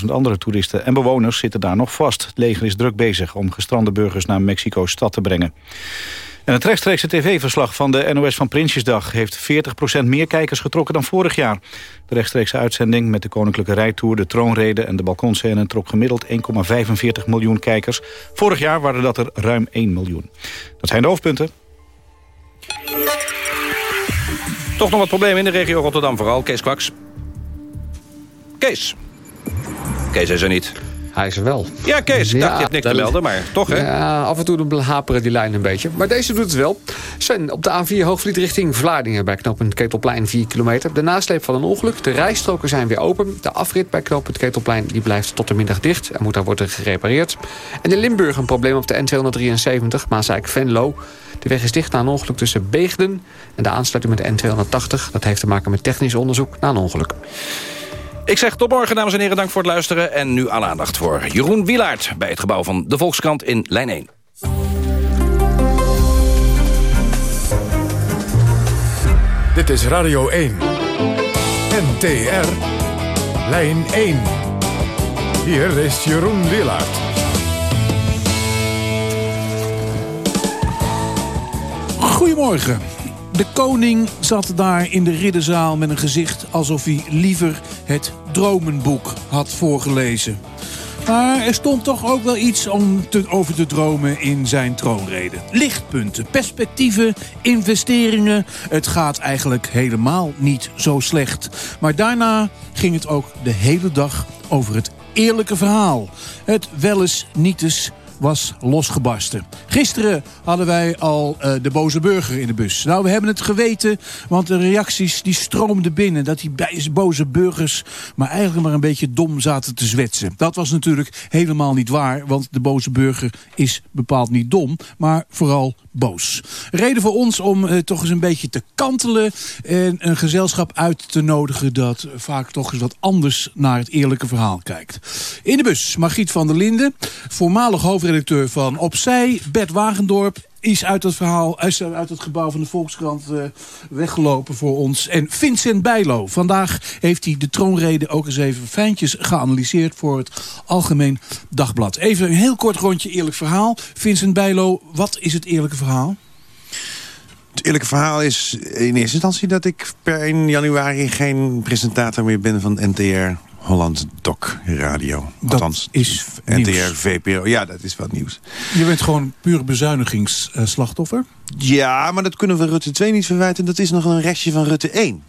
40.000 andere toeristen en bewoners zitten daar nog vast. Het leger is druk bezig om gestrande burgers naar Mexico-stad te brengen. En het rechtstreekse tv-verslag van de NOS van Prinsjesdag... heeft 40% meer kijkers getrokken dan vorig jaar. De rechtstreekse uitzending met de Koninklijke Rijtour... de troonrede en de balkonscène trok gemiddeld 1,45 miljoen kijkers. Vorig jaar waren dat er ruim 1 miljoen. Dat zijn de hoofdpunten. Toch nog wat problemen in de regio Rotterdam, vooral Kees Kwaks. Kees. Kees is er niet. Hij is er wel. Ja, Kees, ik dacht, je hebt niks te melden, maar toch, hè? Ja, af en toe dan haperen die lijn een beetje. Maar deze doet het wel. Sven, op de A4 Hoogvliet richting Vlaardingen... bij knooppunt Ketelplein 4 kilometer. De nasleep van een ongeluk. De rijstroken zijn weer open. De afrit bij knooppunt Ketelplein die blijft tot de middag dicht... en moet daar worden gerepareerd. En in Limburg een probleem op de N273, Maasijk-Venlo. De weg is dicht na een ongeluk tussen Beegden... en de aansluiting met de N280. Dat heeft te maken met technisch onderzoek na een ongeluk. Ik zeg tot morgen, dames en heren. Dank voor het luisteren. En nu alle aandacht voor Jeroen Wielaert... bij het gebouw van de Volkskrant in Lijn 1. Dit is Radio 1. NTR. Lijn 1. Hier is Jeroen Wielaert. Goedemorgen. De koning zat daar in de ridderzaal met een gezicht alsof hij liever het dromenboek had voorgelezen. Maar er stond toch ook wel iets om te, over te dromen in zijn troonrede. Lichtpunten, perspectieven, investeringen. Het gaat eigenlijk helemaal niet zo slecht. Maar daarna ging het ook de hele dag over het eerlijke verhaal. Het wel eens was losgebarsten. Gisteren hadden wij al uh, de boze burger in de bus. Nou, we hebben het geweten, want de reacties die stroomden binnen... dat die boze burgers maar eigenlijk maar een beetje dom zaten te zwetsen. Dat was natuurlijk helemaal niet waar, want de boze burger is bepaald niet dom... maar vooral boos. Reden voor ons om uh, toch eens een beetje te kantelen... en een gezelschap uit te nodigen dat vaak toch eens wat anders naar het eerlijke verhaal kijkt. In de bus Margriet van der Linden, voormalig hoofdredacteur van Opzij... Bert Wagendorp is uit het, verhaal, uit het gebouw van de Volkskrant uh, weggelopen voor ons. En Vincent Bijlo. Vandaag heeft hij de troonrede ook eens even fijntjes geanalyseerd voor het Algemeen Dagblad. Even een heel kort rondje eerlijk verhaal. Vincent Bijlo, wat is het eerlijke verhaal? Het eerlijke verhaal is in eerste instantie dat ik per 1 januari geen presentator meer ben van NTR Holland Doc Radio. Dat Althans, is NTR, nieuws. VPRO. Ja, dat is wat nieuws. Je bent gewoon puur bezuinigingsslachtoffer? Ja, maar dat kunnen we Rutte 2 niet verwijten. Dat is nog een restje van Rutte 1.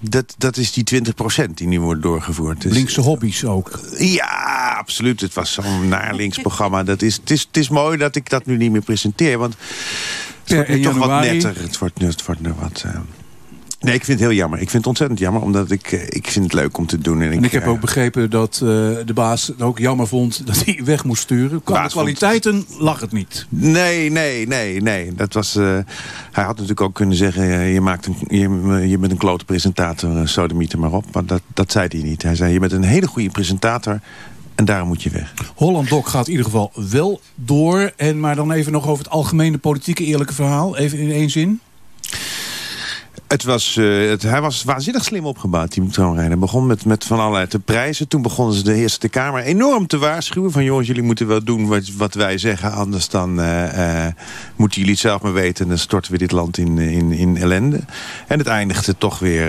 Dat, dat is die 20% die nu wordt doorgevoerd. Dus, Linkse hobby's ook? Ja, absoluut. Het was zo'n naar links programma. Dat is, het, is, het is mooi dat ik dat nu niet meer presenteer. Want het wordt nu toch wat netter. Het wordt, nu- het wordt nu wat... eh, Nee, ik vind het heel jammer. Ik vind het ontzettend jammer, omdat ik, eh, ik vind het leuk om te doen. En ik, En ik heb eh, ook begrepen dat eh, de baas het ook jammer vond dat hij weg moest sturen. Qua vond- kwaliteiten lag het niet. Nee, nee, nee, nee. Dat was, hij had natuurlijk ook kunnen zeggen... je, maakt een, je, je bent een klote presentator, sodemiet er maar op. Maar dat, dat zei hij niet. Hij zei, je bent een hele goede presentator... en daarom moet je weg. Holland Doc gaat in ieder geval wel door. En maar dan even nog over het algemene politieke eerlijke verhaal. Even in één zin. Het was, eh, het, hij was waanzinnig slim opgebouwd, die troonrijder. Hij begon met, met van allerlei te prijzen. Toen begonnen ze de Eerste Kamer enorm te waarschuwen. Van jongens, jullie moeten wel doen wat, wat wij zeggen. Anders dan eh, eh, moeten jullie het zelf maar weten. En dan storten we dit land in, in, in ellende. En het eindigde toch weer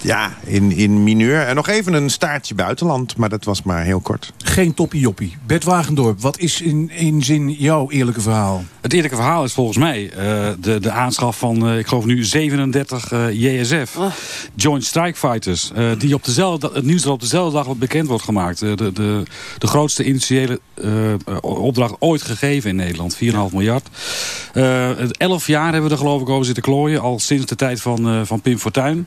ja, in, in mineur. En nog even een staartje buitenland. Maar dat was maar heel kort. Geen toppie joppie. Bert Wagendorp, wat is in één zin jouw eerlijke verhaal? Het eerlijke verhaal is volgens mij eh, de, de aanschaf van, eh, ik geloof nu 37 JSF. Joint Strike Fighters. eh, die op dezelfde, het nieuws dat op dezelfde dag wat bekend wordt gemaakt. Eh, de, de, de grootste initiële eh, opdracht ooit gegeven in Nederland. 4,5 miljard. Eh, het 11 jaar hebben we er geloof ik over zitten klooien. Al sinds de tijd van, eh, van Pim Fortuyn.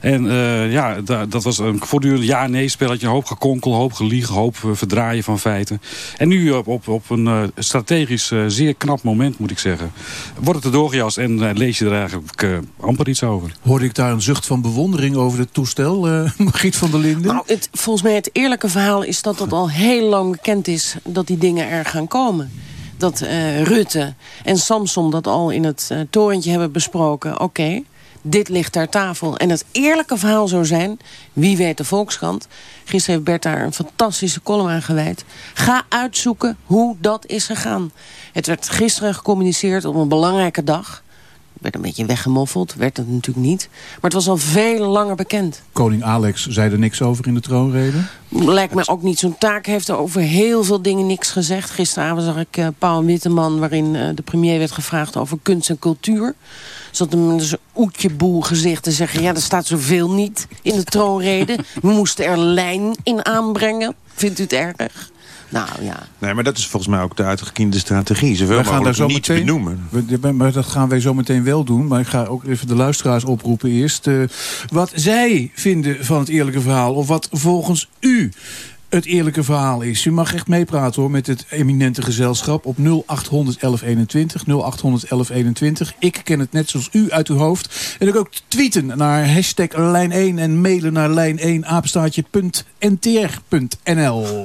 En eh, ja, da- dat was een voortdurend ja-nee spelletje. Een hoop gekonkel, hoop gelieg, hoop eh, verdraaien van feiten. En nu op, op, op een eh, strategisch eh, zeer knap moment moet ik zeggen. Wordt het er doorgejast en eh, lees je er eigenlijk eh, amper iets over. Hoorde ik daar een zucht van bewondering over het toestel, eh Margriet van der Linden? Nou, het, volgens mij het eerlijke verhaal is dat het al heel lang bekend is... dat die dingen er gaan komen. Dat eh, Rutte en Samson dat al in het eh, torentje hebben besproken. Oké, dit ligt ter tafel. En het eerlijke verhaal zou zijn... wie weet de Volkskrant... gisteren heeft Bert daar een fantastische column aan gewijd. Ga uitzoeken hoe dat is gegaan. Het werd gisteren gecommuniceerd op een belangrijke dag werd een beetje weggemoffeld, werd het natuurlijk niet. Maar het was al veel langer bekend. Koning Alex zei er niks over in de troonrede. Lijkt me ook niet. Zo'n taak heeft er over heel veel dingen niks gezegd. Gisteravond zag ik uh, Paul Witteman... waarin uh, de premier werd gevraagd over kunst en cultuur. Zat hem met zijn oetjeboel gezicht te zeggen... ja, er staat zoveel niet in de troonrede. We moesten er lijn in aanbrengen. Vindt u het erg? Nou ja. Nee, maar dat is volgens mij ook de uitgekiende strategie. Ze we gaan daar zo niet meteen, benoemen. We, dat gaan wij zo meteen wel doen. Maar ik ga ook even de luisteraars oproepen eerst. Eh, wat zij vinden van het eerlijke verhaal. Of wat volgens u het eerlijke verhaal is. U mag echt meepraten hoor met het eminente gezelschap op 0800 1121. 0800 1121. Ik ken het net zoals u uit uw hoofd. En ook tweeten naar hashtag lijn1 en mailen naar lijn1apenstaartje.ntr.nl.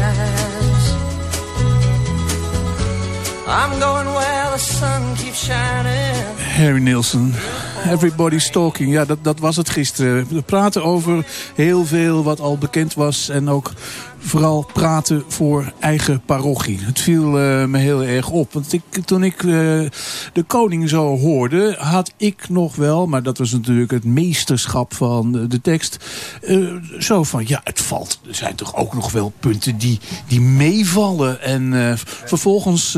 I'm going where the sun keeps shining. Harry Nilsson, Everybody's Talking. Ja, dat, dat was het gisteren. We praten over heel veel wat al bekend was. En ook vooral praten voor eigen parochie. Het viel uh, me heel erg op. Want ik, toen ik uh, de koning zo hoorde, had ik nog wel... maar dat was natuurlijk het meesterschap van de tekst... Uh, zo van, ja, het valt. Er zijn toch ook nog wel punten die, die meevallen. En vervolgens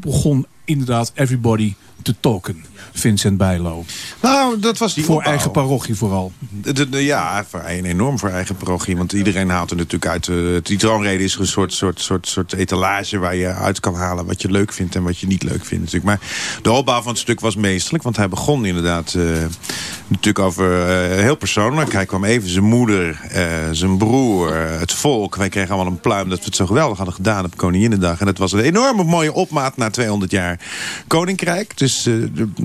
begon inderdaad everybody te talken. Vincent Bijlo. Nou, dat was die Voor opbouw. eigen parochie vooral. De, de, ja, voor, enorm voor eigen parochie. Want iedereen haalt er natuurlijk uit. Uh, die troonrede is een soort, soort, soort, soort etalage waar je uit kan halen wat je leuk vindt en wat je niet leuk vindt. Natuurlijk. Maar de opbouw van het stuk was meesterlijk. Want hij begon inderdaad uh, natuurlijk over uh, heel persoonlijk. Hij kwam even zijn moeder, zijn broer, het volk. Wij kregen allemaal een pluim dat we het zo geweldig hadden gedaan op Koninginnedag. En dat was een enorme mooie opmaat na 200 jaar Koninkrijk. Dus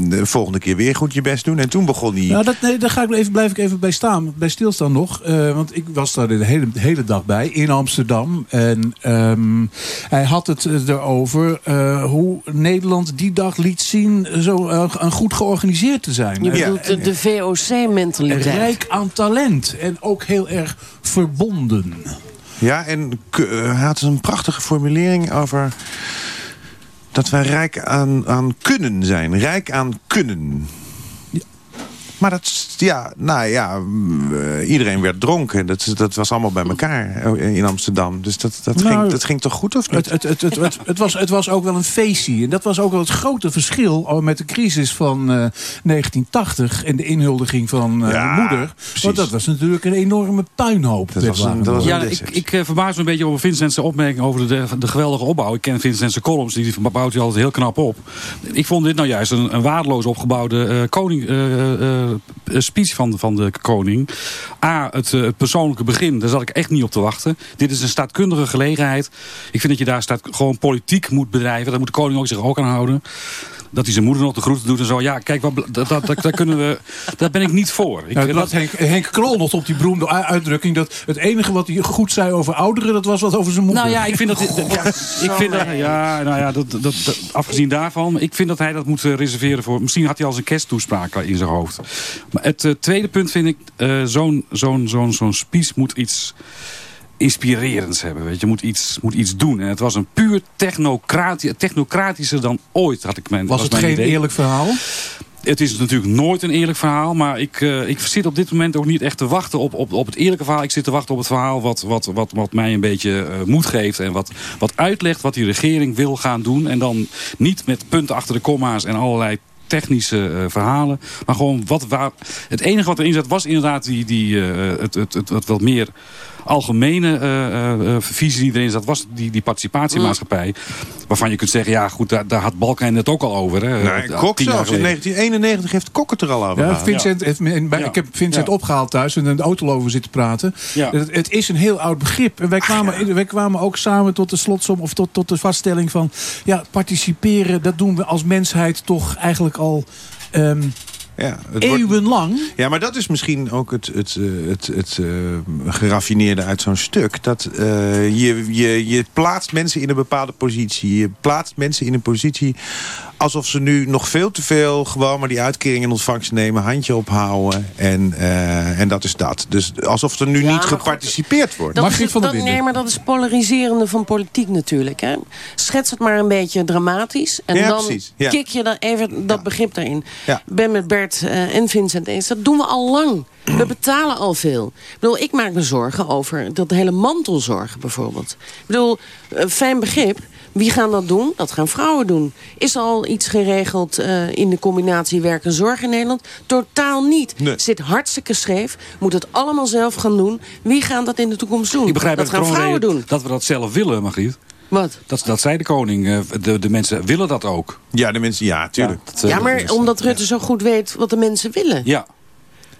de, de volgende keer weer goed je best doen. En toen begon hij... Nou, dat, nee, daar ga ik even, blijf ik even bij staan, bij stilstaan nog. Uh, want ik was daar de hele, de hele dag bij, in Amsterdam. En um, hij had het erover uh, hoe Nederland die dag liet zien... zo uh, goed georganiseerd te zijn. Je bedoelt de, de VOC-mentaliteit. Rijk aan talent en ook heel erg verbonden. Ja, en hij had een prachtige formulering over dat wij rijk aan, aan kunnen zijn. Rijk aan kunnen. Maar dat, ja, nou ja, uh, iedereen werd dronken. Dat, dat was allemaal bij elkaar in Amsterdam. Dus dat, dat, nou, ging, dat ging toch goed of niet? Het, het, het, het, het, was, het was ook wel een feestje. En dat was ook wel het grote verschil met de crisis van uh, 1980... en de inhuldiging van uh, ja, moeder. Precies. Want dat was natuurlijk een enorme puinhoop. Dat was een, dat was ja, ik, ik uh, verbaas me een beetje over Vincent's opmerking... over de, de, geweldige opbouw. Ik ken Vincent's columns, die bouwt hij altijd heel knap op. Ik vond dit nou juist een, een waardeloos opgebouwde uh, koning speech van, van de koning. A, het, eh, het persoonlijke begin, daar zat ik echt niet op te wachten. Dit is een staatkundige gelegenheid. Ik vind dat je daar staat, gewoon politiek moet bedrijven. Daar moet de koning ook zich ook aan houden dat hij zijn moeder nog de groeten doet en zo. Ja, kijk, wat, dat, dat, dat, daar, kunnen we, daar ben ik niet voor. Ik, dat Henk, Henk Krol nog op die beroemde uitdrukking... dat het enige wat hij goed zei over ouderen, dat was wat over zijn moeder. Nou ja, ik vind dat... ja, ik vind dat ja, nou ja, dat, dat, dat- afgezien daarvan... ik vind dat hij dat moet eh, reserveren voor... misschien had hij al zijn kersttoespraak in zijn hoofd. Maar het eh, tweede punt vind ik... eh, zo'n zo'n zo'n zo'n speech moet iets inspirerends hebben. Weet je, moet iets, moet iets doen. En het was een puur technocrati technocratischer dan ooit, had ik mijn was het mijn geen idee. eerlijk verhaal? Het is natuurlijk nooit een eerlijk verhaal. Maar ik, eh, ik zit op dit moment ook niet echt te wachten op, op, op het eerlijke verhaal. Ik zit te wachten op het verhaal wat, wat, wat, wat mij een beetje eh, moed geeft. En wat, wat uitlegt wat die regering wil gaan doen. En dan niet met punten achter de komma's en allerlei technische eh, verhalen. Maar gewoon wat waar. Het enige wat erin zat was inderdaad die, die, het, het, het, het wat meer algemene eh, eh, eh, visie die erin zat, was die, die participatiemaatschappij. Waarvan je kunt zeggen, ja goed, daar, daar had Balkenende het ook al over. Hè, Nou, Kok zelfs. In geleden. 1991 heeft Kok het er al over Ja. Vincent, heeft me- en bij- Ik heb Vincent Ja. opgehaald thuis en in de auto over zitten praten. Ja. Het, het is een heel oud begrip. En wij kwamen, wij kwamen ook samen tot de slotsom of tot, tot de vaststelling van... ja, participeren, dat doen we als mensheid toch eigenlijk al... ehm, Ja, het wordt- eeuwenlang. Ja, maar dat is misschien ook het, het, eh, het, het eh, geraffineerde uit zo'n stuk. Dat eh, je, je, je plaatst mensen in een bepaalde positie. Je plaatst mensen in een positie alsof ze nu nog veel te veel gewoon maar die uitkering in ontvangst nemen, handje ophouden en, eh, en dat is dat. Dus alsof er nu Ja, niet goed, geparticipeerd wordt. Dat is, dat, nee, maar dat is polariserende van politiek natuurlijk. Hè? Schets het maar een beetje dramatisch. En Ja, dan precies, ja. kik je dan even dat begrip daarin. Ben met Bert eh, en Vincent eens. Dat doen we al lang. We betalen al veel. Ik bedoel, ik maak me zorgen over dat hele mantelzorgen bijvoorbeeld. Ik bedoel, een fijn begrip. Wie gaan dat doen? Dat gaan vrouwen doen. Is er al iets geregeld eh, in de combinatie werk en zorg in Nederland? Totaal niet. Nee. Zit hartstikke scheef. Moet het allemaal zelf gaan doen. Wie gaan dat in de toekomst doen? Ik begrijp dat gaan vrouwen doen. dat we dat zelf willen, Margriet. Wat? Dat, dat zei de koning. eh, De, de mensen willen dat ook. Ja, de mensen, ja, tuurlijk. dat, eh, Ja, maar dat is- omdat Rutte zo goed weet wat de mensen willen. Ja.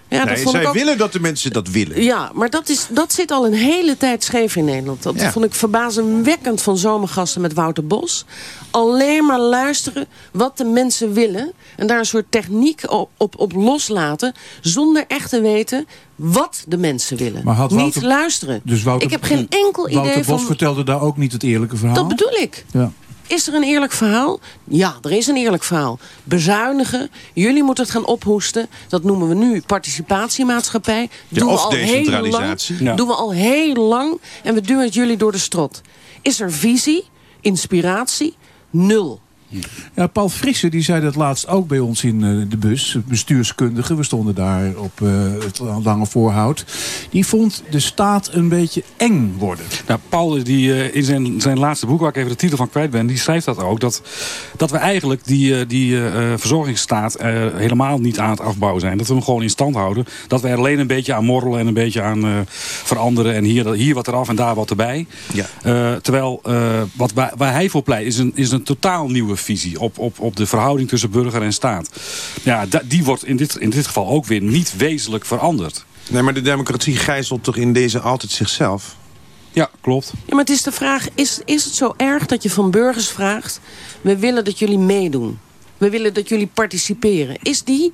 Ja, nee, zij ook- willen dat de mensen dat willen. Ja, maar dat, is, dat zit al een hele tijd scheef in Nederland. Dat Ja. vond ik verbazingwekkend van zomergasten met Wouter Bos. Alleen maar luisteren wat de mensen willen. En daar een soort techniek op, op, op loslaten. Zonder echt te weten wat de mensen willen. Maar had Niet Wouter- luisteren. Dus Wouter, ik heb geen enkel Wouter idee Bos van... vertelde daar ook niet het eerlijke verhaal. Dat bedoel ik. Ja. Is er een eerlijk verhaal? Ja, er is een eerlijk verhaal. Bezuinigen. Jullie moeten het gaan ophoesten. Dat noemen we nu participatiemaatschappij. Ja, doen of we al heel decentralisatie. lang. Ja. Doen we al heel lang. En we duwen het jullie door de strot. Is er visie? Inspiratie? Nul. Ja, Paul Frisse die zei dat laatst ook bij ons in eh, de bus. Bestuurskundige, we stonden daar op eh, het lange voorhout. Die vond de staat een beetje eng worden. Nou, Paul die, eh, in zijn, zijn laatste boek, waar ik even de titel van kwijt ben... die schrijft dat ook. Dat, dat we eigenlijk die, die verzorgingsstaat eh, helemaal niet aan het afbouwen zijn. Dat we hem gewoon in stand houden. Dat we er alleen een beetje aan morrelen en een beetje aan eh, veranderen. En hier, hier wat eraf en daar wat erbij. Ja. Eh, terwijl eh, wat, waar, waar hij voor pleit is een, is een totaal nieuwe visie op, op, op de verhouding tussen burger en staat. Ja, die wordt in dit, in dit geval ook weer niet wezenlijk veranderd. Nee, maar de democratie gijzelt toch in deze altijd zichzelf? Ja, klopt. Ja, maar het is de vraag, is, is het zo erg dat je van burgers vraagt... we willen dat jullie meedoen. We willen dat jullie participeren. Is die,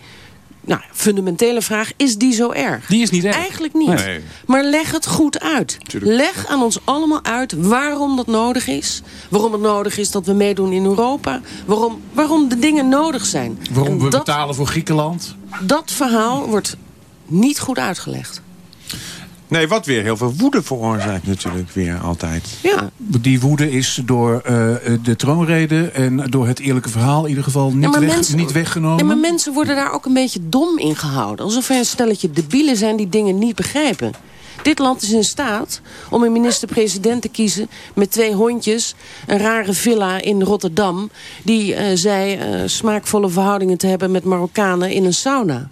nou, fundamentele vraag, is die zo erg? Die is niet erg. Eigenlijk niet. Nee. Maar leg het goed uit. Leg aan ons allemaal uit waarom dat nodig is. Waarom het nodig is dat we meedoen in Europa. Waarom, waarom de dingen nodig zijn. Waarom En we dat, betalen voor Griekenland. dat verhaal wordt niet goed uitgelegd. Nee, wat weer heel veel woede veroorzaakt natuurlijk weer altijd. Ja. Die woede is door eh, de troonrede en door het eerlijke verhaal in ieder geval niet, Ja, maar weg- mensen- niet weggenomen. Nee, maar mensen worden daar ook een beetje dom in gehouden. Alsof er een stelletje debielen zijn die dingen niet begrijpen. Dit land is in staat om een minister-president te kiezen... met twee hondjes, een rare villa in Rotterdam... die eh, zei eh, smaakvolle verhoudingen te hebben met Marokkanen in een sauna.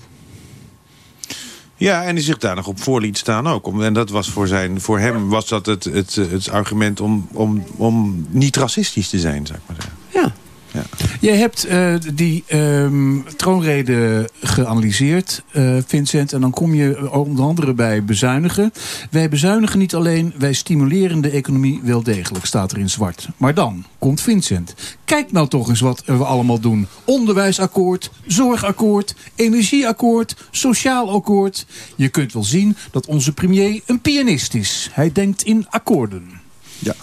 Ja, en die zich daar nog op voor liet staan ook. En dat was voor, zijn, voor hem was dat het, het, het argument om, om, om niet racistisch te zijn, zou ik maar zeggen. Ja. Ja. Jij hebt uh, die um, troonrede geanalyseerd, uh, Vincent. En dan kom je onder andere bij bezuinigen. Wij bezuinigen niet alleen, wij stimuleren de economie wel degelijk, staat er in zwart. Maar dan komt Vincent. Kijk nou toch eens wat we allemaal doen. Onderwijsakkoord, zorgakkoord, energieakkoord, sociaal akkoord. Je kunt wel zien dat onze premier een pianist is. Hij denkt in akkoorden. Ja.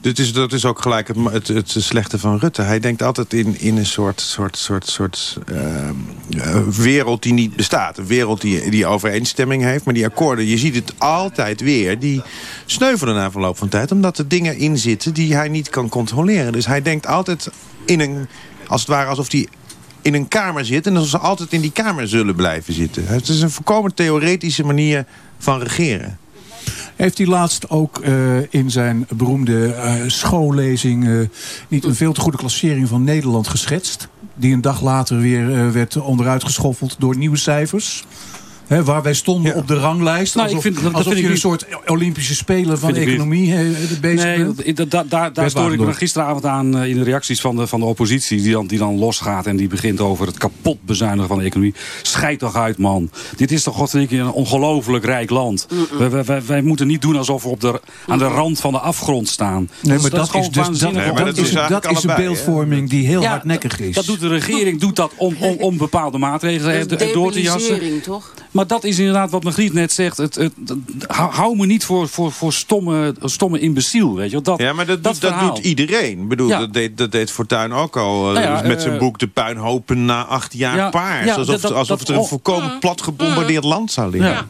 Dit is, dat is ook gelijk het, het, het, slechte van Rutte. Hij denkt altijd in, in een soort, soort, soort, soort uh, wereld die niet bestaat. Een wereld die, die overeenstemming heeft. Maar die akkoorden, je ziet het altijd weer. Die sneuvelen na verloop van tijd. Omdat er dingen in zitten die hij niet kan controleren. Dus hij denkt altijd in een, als het ware alsof hij in een kamer zit... en alsof ze altijd in die kamer zullen blijven zitten. Het is een volkomen theoretische manier van regeren. Heeft hij laatst ook uh, in zijn beroemde uh, schoollezing... Uh, niet een veel te goede klassering van Nederland geschetst? Die een dag later weer werd onderuit geschoffeld door nieuwe cijfers? He, waar wij stonden op de ranglijst. Nou, alsof, ik vind, dat, alsof jullie een soort Olympische Spelen van economie he, bezig Nee, dat, da, da, daar stoor ik me gisteravond aan uh, in de reacties van de, van de oppositie. Die dan, die dan losgaat en die begint over het kapot bezuinigen van de economie. Scheid toch uit, man. Dit is toch god een ongelooflijk rijk land. Mm -mm. Wij, wij, wij, moeten niet doen alsof we op de, aan de rand van de afgrond staan. Nee, maar dat, dat, is, dus, dat, nee, maar dat, is, dat is een beeldvorming die heel ja, hardnekkig is. Dat doet de regering doet dat om, om, om bepaalde maatregelen door te jassen. toch? Maar dat is inderdaad wat Margriet net zegt. Het, het, hou me niet voor, voor, voor stomme, stomme imbeciel. Weet je? Dat, ja, maar dat, dat, dat doet iedereen. Ik bedoel, ja. dat, deed, dat deed Fortuyn ook al. Nou ja, met zijn uh, boek De Puinhopen na acht jaar ja, paars. alsof, dat, alsof het er een volkomen plat gebombardeerd land zou liggen.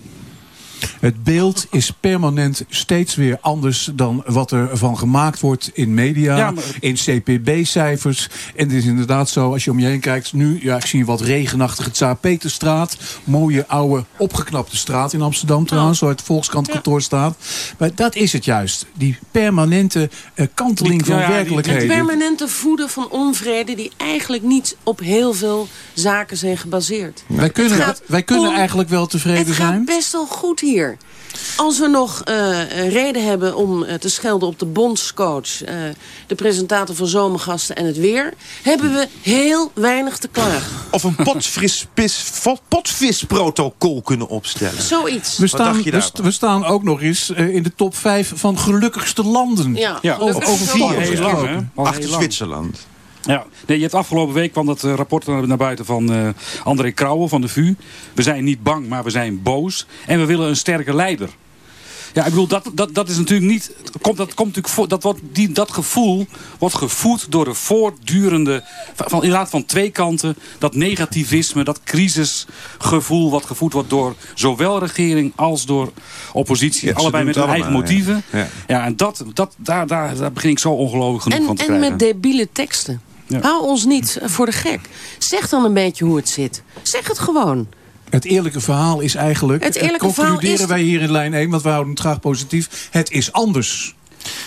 Het beeld is permanent steeds weer anders dan wat er van gemaakt wordt in media, ja, maar... in CPB-cijfers. En het is inderdaad zo, als je om je heen kijkt, nu, ja, ik zie wat regenachtige Tsaar Peterstraat. Mooie, oude, opgeknapte straat in Amsterdam trouwens, waar het Volkskrant kantoor staat. Maar dat is het juist. Die permanente uh, kanteling van ja, werkelijkheden. Het permanente voeden van onvrede die eigenlijk niet op heel veel zaken zijn gebaseerd. Wij kunnen, wij kunnen om, eigenlijk wel tevreden zijn. Het gaat best wel goed hier. Als we nog uh, reden hebben om uh, te schelden op de bondscoach... Uh, de presentator van Zomergasten en het weer... hebben we heel weinig te klagen. Of een potvisprotocol kunnen opstellen. Zoiets. We staan, we, we, staan ook nog eens in de top 5 van gelukkigste landen. Ja, ja over, over vier heel lang, Achter Zwitserland. Ja, nee, je hebt afgelopen week kwam dat uh, rapport naar buiten van uh, André Krauwe van de VU. We zijn niet bang, maar we zijn boos. En we willen een sterke leider. Ja, ik bedoel, dat, dat, dat is natuurlijk niet... Komt, dat, komt natuurlijk voor, dat, wordt, die, dat gevoel wordt gevoed door de voortdurende... Van, inderdaad van twee kanten. Dat negativisme, dat crisisgevoel... wat gevoed wordt door zowel regering als door oppositie. Ja, allebei met hun allemaal, eigen motieven. Ja, ja. ja en dat, dat, daar, daar, daar begin ik zo ongelooflijk genoeg en, van te en krijgen. met debiele teksten. Ja. Hou ons niet voor de gek. Zeg dan een beetje hoe het zit. Zeg het gewoon. Het eerlijke verhaal is eigenlijk... Het eerlijke concluderen verhaal is... wij hier in lijn 1, want we houden het graag positief. Het is anders.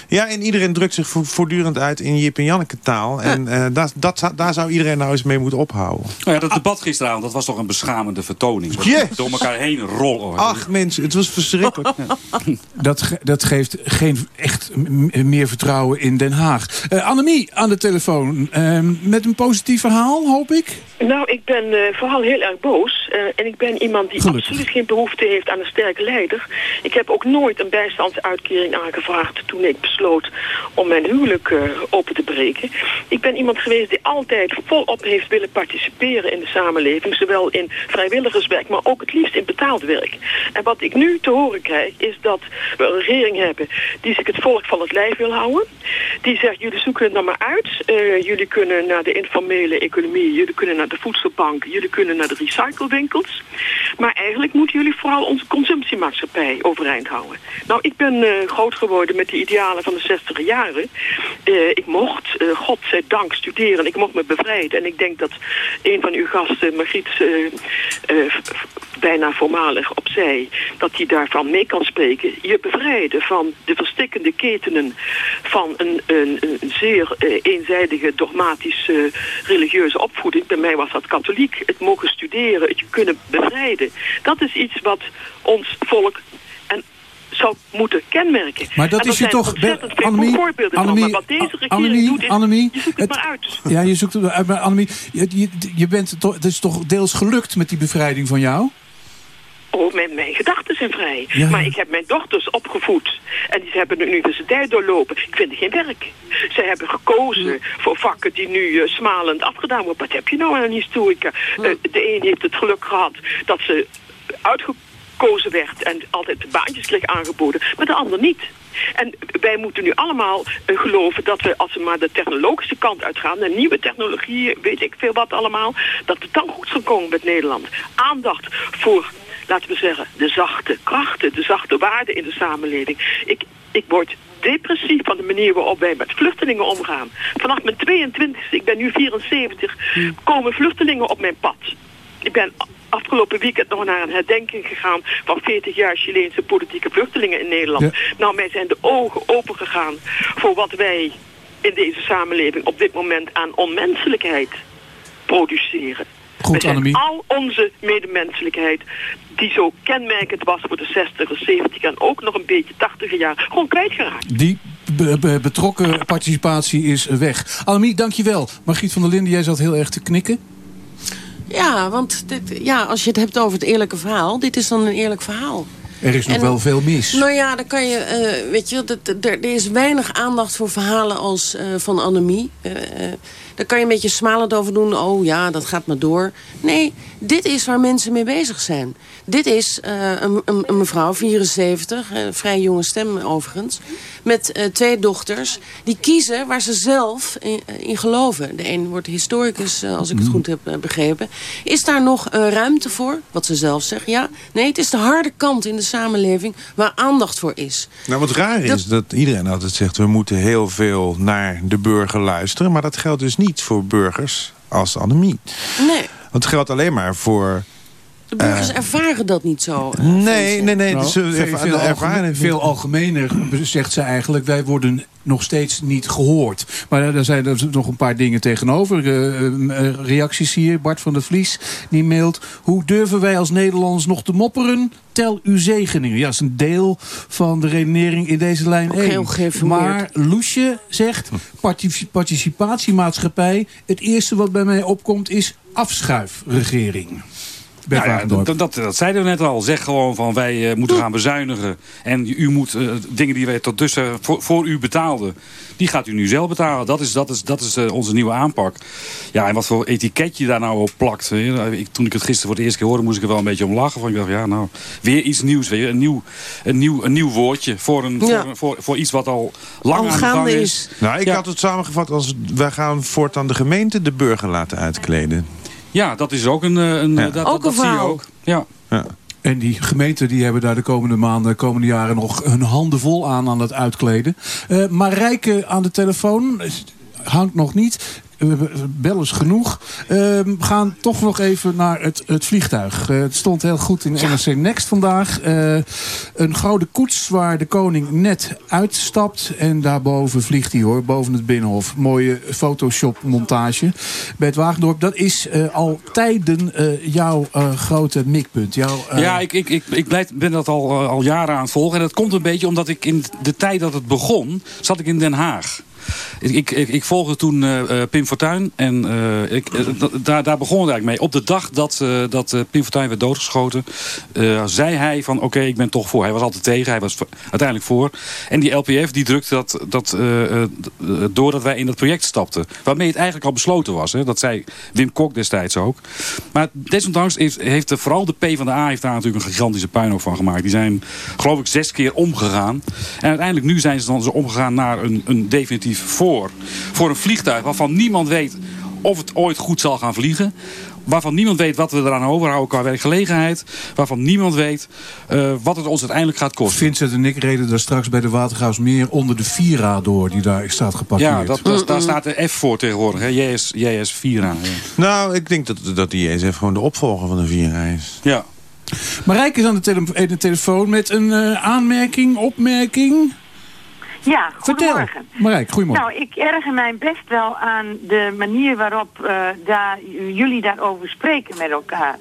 Ja, en iedereen drukt zich voortdurend uit in Jip en Janneke taal. En uh, dat, dat, daar zou iedereen nou eens mee moeten ophouden. Nou ja, dat debat gisteravond, dat was toch een beschamende vertoning. Yes. Door elkaar heen rollen. Ach mensen, het was verschrikkelijk. dat, ge dat geeft geen echt meer vertrouwen in Den Haag. Uh, Annemie aan de telefoon. Uh, met een positief verhaal, hoop ik? Nou, ik ben uh, vooral heel erg boos. Uh, en ik ben iemand die Gelukkig. absoluut geen behoefte heeft aan een sterke leider. Ik heb ook nooit een bijstandsuitkering aangevraagd toen besloot om mijn huwelijk uh, open te breken. Ik ben iemand geweest die altijd volop heeft willen participeren in de samenleving. Zowel in vrijwilligerswerk, maar ook het liefst in betaald werk. En wat ik nu te horen krijg, is dat we een regering hebben die zich het volk van het lijf wil houden. Die zegt, jullie zoeken het nou maar uit. Uh, jullie kunnen naar de informele economie, jullie kunnen naar de voedselbank, jullie kunnen naar de recyclewinkels. Maar eigenlijk moeten jullie vooral onze consumptiemaatschappij overeind houden. Nou, ik ben uh, groot geworden met de van de 60 jaren. Uh, ik mocht, uh, godzijdank, studeren. Ik mocht me bevrijden. En ik denk dat een van uw gasten, Margriet, bijna voormalig opzij, dat hij daarvan mee kan spreken. Je bevrijden van de verstikkende ketenen van een, een, een zeer eenzijdige, dogmatische, religieuze opvoeding. Bij mij was dat katholiek. Het mogen studeren, het je kunnen bevrijden. Dat is iets wat ons volk zou moeten kenmerken. Maar dat is je toch... Annemie. Annemie, wat deze Annemie, doet is, Annemie, je zoekt het, maar uit. Ja, je zoekt het uit. Maar Annemie, je, je, je bent toch, het is toch deels gelukt met die bevrijding van jou? Oh, mijn, mijn gedachten zijn vrij. Ja. Maar ik heb mijn dochters opgevoed. En die hebben de universiteit doorlopen. Ik vind geen werk. Ze hebben gekozen voor vakken die nu eh, smalend afgedaan worden. Wat heb je nou aan een historica? Eh, de een heeft het geluk gehad dat ze uitgekozen werd en altijd baantjes kreeg aangeboden. Maar de ander niet. En wij moeten nu allemaal eh, geloven dat we, als we maar de technologische kant uitgaan, de nieuwe technologieën, weet ik veel wat allemaal, dat het dan goed zal komen met Nederland. Aandacht voor, laten we zeggen, de zachte krachten, de zachte waarden in de samenleving. Ik, ik word depressief van de manier waarop wij met vluchtelingen omgaan. Vanaf mijn 22e, ik ben nu 74, komen vluchtelingen op mijn pad. Ik ben afgelopen weekend nog naar een herdenking gegaan van 40 jaar Chileense politieke vluchtelingen in Nederland. Ja. Nou, mij zijn de ogen open gegaan voor wat wij in deze samenleving op dit moment aan onmenselijkheid produceren. Goed, Annemie. al onze medemenselijkheid, die zo kenmerkend was voor de 60 70 en ook nog een beetje 80 jaar, gewoon kwijtgeraakt. Die be- be- betrokken participatie is weg. Annemie, dankjewel. Margriet van der Linden, jij zat heel erg te knikken. Ja, want dit, ja, als je het hebt over het eerlijke verhaal... dit is dan een eerlijk verhaal. Er is nog En- wel veel mis. Nou ja, dan kan je, eh, weet je, er, is weinig aandacht voor verhalen als eh, van Annemie. Eh, daar kan je een beetje smalend over doen. Oh ja, dat gaat maar door. Nee, dit is waar mensen mee bezig zijn. Dit is eh, een, een, een mevrouw, 74, een vrij jonge stem overigens... met eh, twee dochters, die kiezen waar ze zelf in, in geloven. De een wordt historicus, eh, als ik het goed heb eh, begrepen. Is daar nog eh, ruimte voor, wat ze zelf zeggen? Ja, nee, het is de harde kant in de samenleving waar aandacht voor is. Nou, wat raar is dat iedereen altijd zegt... we moeten heel veel naar de burger luisteren. Maar dat geldt dus niet voor burgers als Annemie. Nee, Want het geldt alleen maar voor... de burgers Eh, ervaren dat niet zo. eh, Nee, nee, nee. Nou, dus, eh, veel, erva- veel, algemeen- ervaring- veel algemener zegt ze eigenlijk... wij worden nog steeds niet gehoord. Maar er zijn er nog een paar dingen tegenover. Reacties hier. Bart van der Vlies die mailt... hoe durven wij als Nederlanders nog te mopperen? Tel uw zegeningen. Ja, dat is een deel van de redenering in deze lijn Ook 1. heel geïnformeerd. Maar Loesje zegt... parti- participatiemaatschappij... het eerste wat bij mij opkomt is afschuifregering. Bert Nou ja, Wagendorp. dat, dat, dat zeiden we net al. Zeg gewoon van wij eh, moeten gaan bezuinigen. En u moet eh, dingen die wij tot dusver voor, voor u betaalden... die gaat u nu zelf betalen. Dat is, dat is, dat is eh, onze nieuwe aanpak. Ja, en wat voor etiket je daar nou op plakt. hè. Ik, toen ik het gisteren voor de eerste keer hoorde... moest ik er wel een beetje om lachen. Van, ik dacht, ja, nou, weer iets nieuws. Weet je, een, nieuw, een, nieuw, een nieuw woordje voor, een, Ja. voor, voor, voor iets wat al lang aan de gang gaande is. is. Nou, ik Ja. had het samengevat als... wij gaan voortaan de gemeente de burger laten uitkleden. Ja, dat is ook een... eh, een Ja. dat, Ook dat zie je verhaal. ook. Ja. Ja. En die gemeenten die hebben daar de komende maanden, de komende jaren nog hun handen vol aan aan het uitkleden. Eh Marijke aan de telefoon hangt nog niet. Eh, Bel is genoeg. We gaan toch nog even naar het, het vliegtuig. Eh, het stond heel goed in NRC Next vandaag. Eh, een gouden koets waar de koning net uitstapt. En daarboven vliegt hij hoor, boven het Binnenhof. Mooie Photoshop montage. Bert Wagendorp, dat is al tijden jouw grote mikpunt. Jouw, Ja, ik, ik, ik, ik blijf- ben dat al, al jaren aan het volgen. En dat komt een beetje omdat ik in de tijd dat het begon, zat ik in Den Haag. Ik, ik, ik, volgde toen eh, eh, Pim Fortuyn. En eh, ik, da- daar, daar begon het eigenlijk mee. Op de dag dat, dat Pim Fortuyn werd doodgeschoten... zei hij van oké, ik ben toch voor. Hij was altijd tegen, hij was uiteindelijk voor. En die LPF die drukte dat, dat doordat wij in dat project stapten. Waarmee het eigenlijk al besloten was. Hè? Dat zei Wim Kok destijds ook. Maar desondanks heeft, heeft de, vooral de PvdA heeft daar natuurlijk een gigantische puinhoop van gemaakt. Die zijn geloof ik zes keer omgegaan. En uiteindelijk nu zijn ze dan zo omgegaan naar een, een definitief voor. Voor een vliegtuig waarvan niemand weet of het ooit goed zal gaan vliegen. Waarvan niemand weet wat we eraan overhouden qua werkgelegenheid. Waarvan niemand weet eh, wat het ons uiteindelijk gaat kosten. Vincent en ik reden daar straks bij de Watergraafsmeer onder de Vira door die daar staat geparkeerd. Ja, dat, dat- daar staat de F voor tegenwoordig. Hè? JS, JS 4 aan. Ja. Nou, ik denk dat, dat die JSF gewoon de opvolger van de 4 is. ja. Marijke is aan de, tele aan de telefoon met een eh, aanmerking, opmerking. Ja, Vertel. goedemorgen. Marijke, goedemorgen. Nou, ik erger mij best wel aan de manier waarop eh, daar, jullie daarover spreken met elkaar.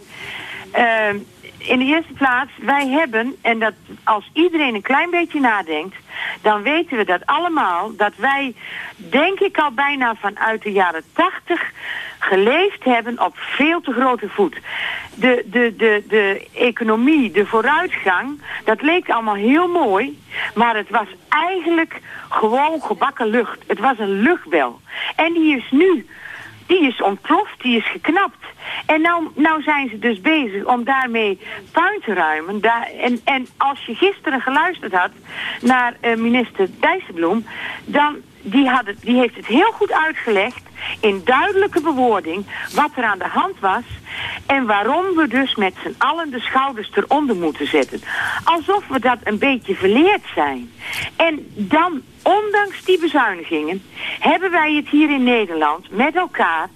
Ehm, in de eerste plaats, wij hebben, en dat als iedereen een klein beetje nadenkt, dan weten we dat allemaal, dat wij, denk ik al bijna vanuit de jaren tachtig, geleefd hebben op veel te grote voet. De, de, de, de economie, de vooruitgang, dat leek allemaal heel mooi, maar het was eigenlijk gewoon gebakken lucht. Het was een luchtbel. En die is nu, die is ontploft, die is geknapt. En nou, nou zijn ze dus bezig om daarmee puin te ruimen. Daar, en, en als je gisteren geluisterd had naar uh, minister Dijsselbloem... dan die, had het, die heeft het heel goed uitgelegd in duidelijke bewoording wat er aan de hand was en waarom we dus met z'n allen de schouders eronder moeten zetten. Alsof we dat een beetje verleerd zijn. En dan, ondanks die bezuinigingen, hebben wij het hier in Nederland met elkaar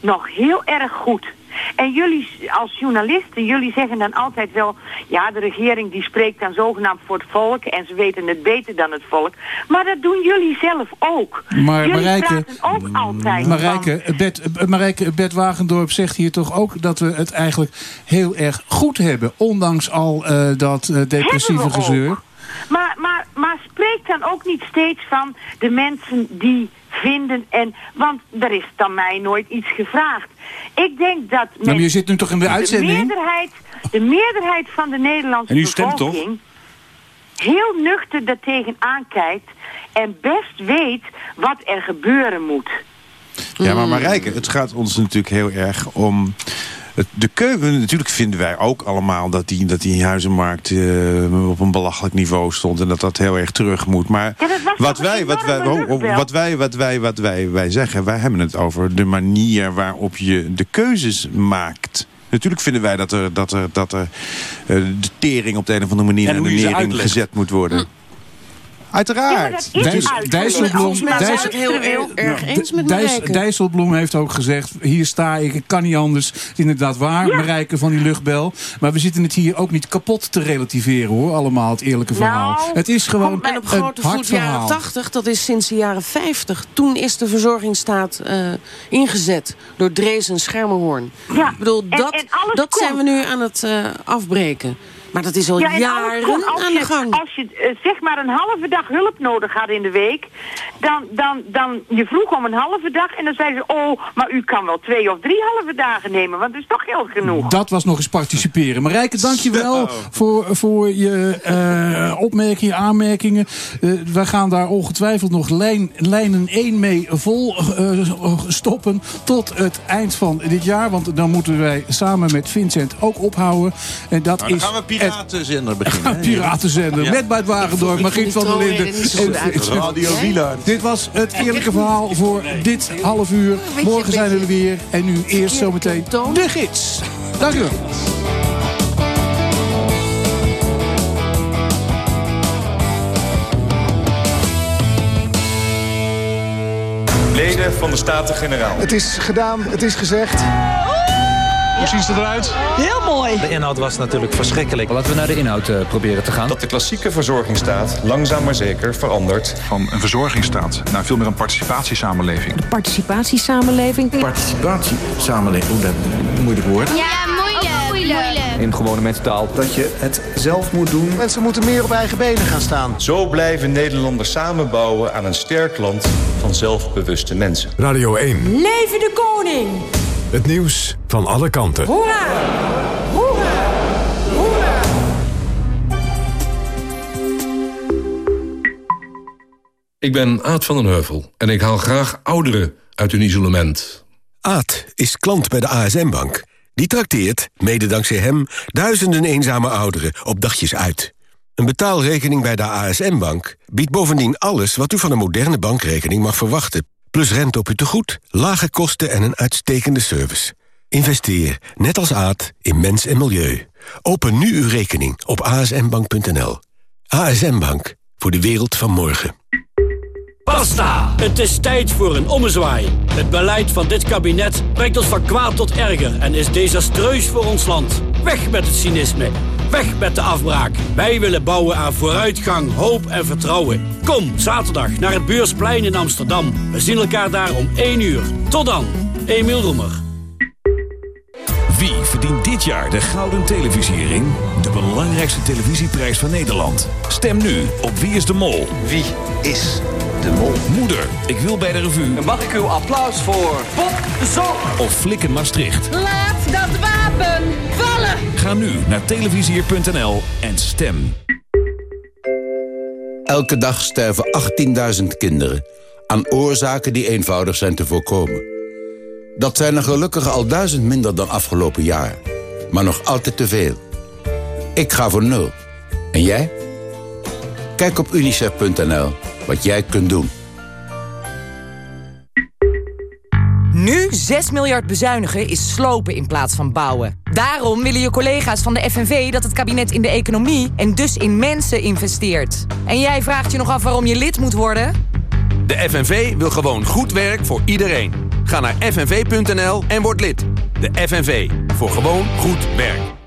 nog heel erg goed. En jullie als journalisten, jullie zeggen dan altijd wel... ja, de regering die spreekt dan zogenaamd voor het volk... en ze weten het beter dan het volk. Maar dat doen jullie zelf ook. Maar jullie Marijke, ook altijd Marijke, van- Bert, Marijke Bert Wagendorp zegt hier toch ook... dat we het eigenlijk heel erg goed hebben. Ondanks al eh, dat eh, depressieve gezeur. Maar, maar, maar spreek dan ook niet steeds van de mensen die vinden en... Want er is dan mij nooit iets gevraagd. Ik denk dat Nou, maar je zit nu toch in de de uitzending? meerderheid, de meerderheid van de Nederlandse En u stemt toch? bevolking... heel nuchter daartegen aankijkt en best weet wat er gebeuren moet. Ja, maar Marijke, het gaat ons natuurlijk heel erg om... het- De keuken, natuurlijk vinden wij ook allemaal dat die, dat die huizenmarkt eh, op een belachelijk niveau stond. En dat dat heel erg terug moet. Maar wat wij, wat wij, oh, oh, wat wij, wat wij, wat wij, wij zeggen, wij hebben het over de manier waarop je de keuzes maakt. Natuurlijk vinden wij dat er, dat er, dat er eh, de tering op de een of andere manier En naar de nering gezet moet worden. Uiteraard. Dijs- Dijsselbloem, Dijs- heel erg, erg eens met Dijs-. Dijsselbloem heeft ook gezegd, hier sta ik, ik kan niet anders. Het is inderdaad waar, Marijke van die luchtbel. Maar we zitten het hier ook niet kapot te relativeren hoor, allemaal het eerlijke verhaal. Nou, het is gewoon En op een grote voet jaren verhaal. 80, dat is sinds de jaren 50. Toen is de verzorgingsstaat eh, ingezet door Drees en Schermerhorn. Ja, Ik bedoel, dat, en dat zijn we nu aan het eh, afbreken. Maar dat is al Ja, jaren komt. als aan je, de gang. Als je eh, zeg maar een halve dag hulp nodig had in de week, dan, dan, dan je vroeg om een halve dag en dan zei ze, oh, maar u kan wel twee of drie halve dagen nemen, want dat is toch heel genoeg. Dat was nog eens participeren. Marijke, dankjewel voor, voor je eh, opmerkingen, aanmerkingen. Eh, wij gaan daar ongetwijfeld nog lijn, lijnen 1 mee vol stoppen tot het eind van dit jaar. Want dan moeten wij samen met Vincent ook ophouden. En dat Nou, dan is gaan we piratenzender beginnen. Piratenzender Ja. met Bart Wagendorp, Margriet van der Linden. Radio? Wieland. Dit was het eerlijke verhaal voor dit half uur. Morgen zijn we er weer. En nu eerst zometeen de gids. Dank u wel. Leden van de Staten-Generaal. Het is gedaan, het is gezegd. Hoe ziet het eruit? Heel mooi. De inhoud was natuurlijk verschrikkelijk. Laten we naar de inhoud eh, proberen te gaan. Dat de klassieke verzorgingsstaat langzaam maar zeker verandert. Van een verzorgingsstaat naar veel meer een participatiesamenleving. De participatiesamenleving. Participatiesamenleving, dat moeilijk woord. Ja, moeilijk. moeilijk. In gewone mensentaal. Dat je het zelf moet doen. Mensen moeten meer op eigen benen gaan staan. Zo blijven Nederlanders samenbouwen aan een sterk land van zelfbewuste mensen. Radio 1. Leven de koning. Het nieuws van alle kanten. Hoera. Hoera. Hoera. Ik ben Aad van den Heuvel en ik haal graag ouderen uit hun isolement. Aad is klant bij de ASM-bank. Die trakteert, mede dankzij hem, duizenden eenzame ouderen op dagjes uit. Een betaalrekening bij de ASM-bank biedt bovendien alles... wat u van een moderne bankrekening mag verwachten. Plus rente op uw tegoed, lage kosten en een uitstekende service. Investeer, net als Aad, in mens en milieu. Open nu uw rekening op asmbank.nl. ASM Bank, voor de wereld van morgen. Basta! Het is tijd voor een ommezwaai. Het beleid van dit kabinet brengt ons van kwaad tot erger en is desastreus voor ons land. Weg met het cynisme. Weg met de afbraak. Wij willen bouwen aan vooruitgang, hoop en vertrouwen. Kom zaterdag naar het Beursplein in Amsterdam. We zien elkaar daar om 1 uur. Tot dan, Emiel Roemer. Wie verdient verdient dit jaar de Gouden Televisiering... de belangrijkste televisieprijs van Nederland. Stem nu op Wie is de Mol. Wie is de Mol? Moeder, ik wil bij de revue. Mag ik uw applaus voor Bob de Zon? Of Flikken Maastricht. Laat dat wapen vallen! Ga nu naar televisier.nl en stem. Elke dag sterven 18.000 kinderen aan oorzaken die eenvoudig zijn te voorkomen. Dat zijn er gelukkig al duizend minder dan afgelopen jaar. Maar nog altijd te veel. Ik ga voor nul. En jij? Kijk op unicef.nl wat jij kunt doen. Nu 6 miljard bezuinigen is slopen in plaats van bouwen. Daarom willen je collega's van de FNV dat het kabinet in de economie... en dus in mensen investeert. En jij vraagt je nog af waarom je lid moet worden? De FNV wil gewoon goed werk voor iedereen. Ga naar fnv.nl en word lid. De FNV, voor gewoon goed werk.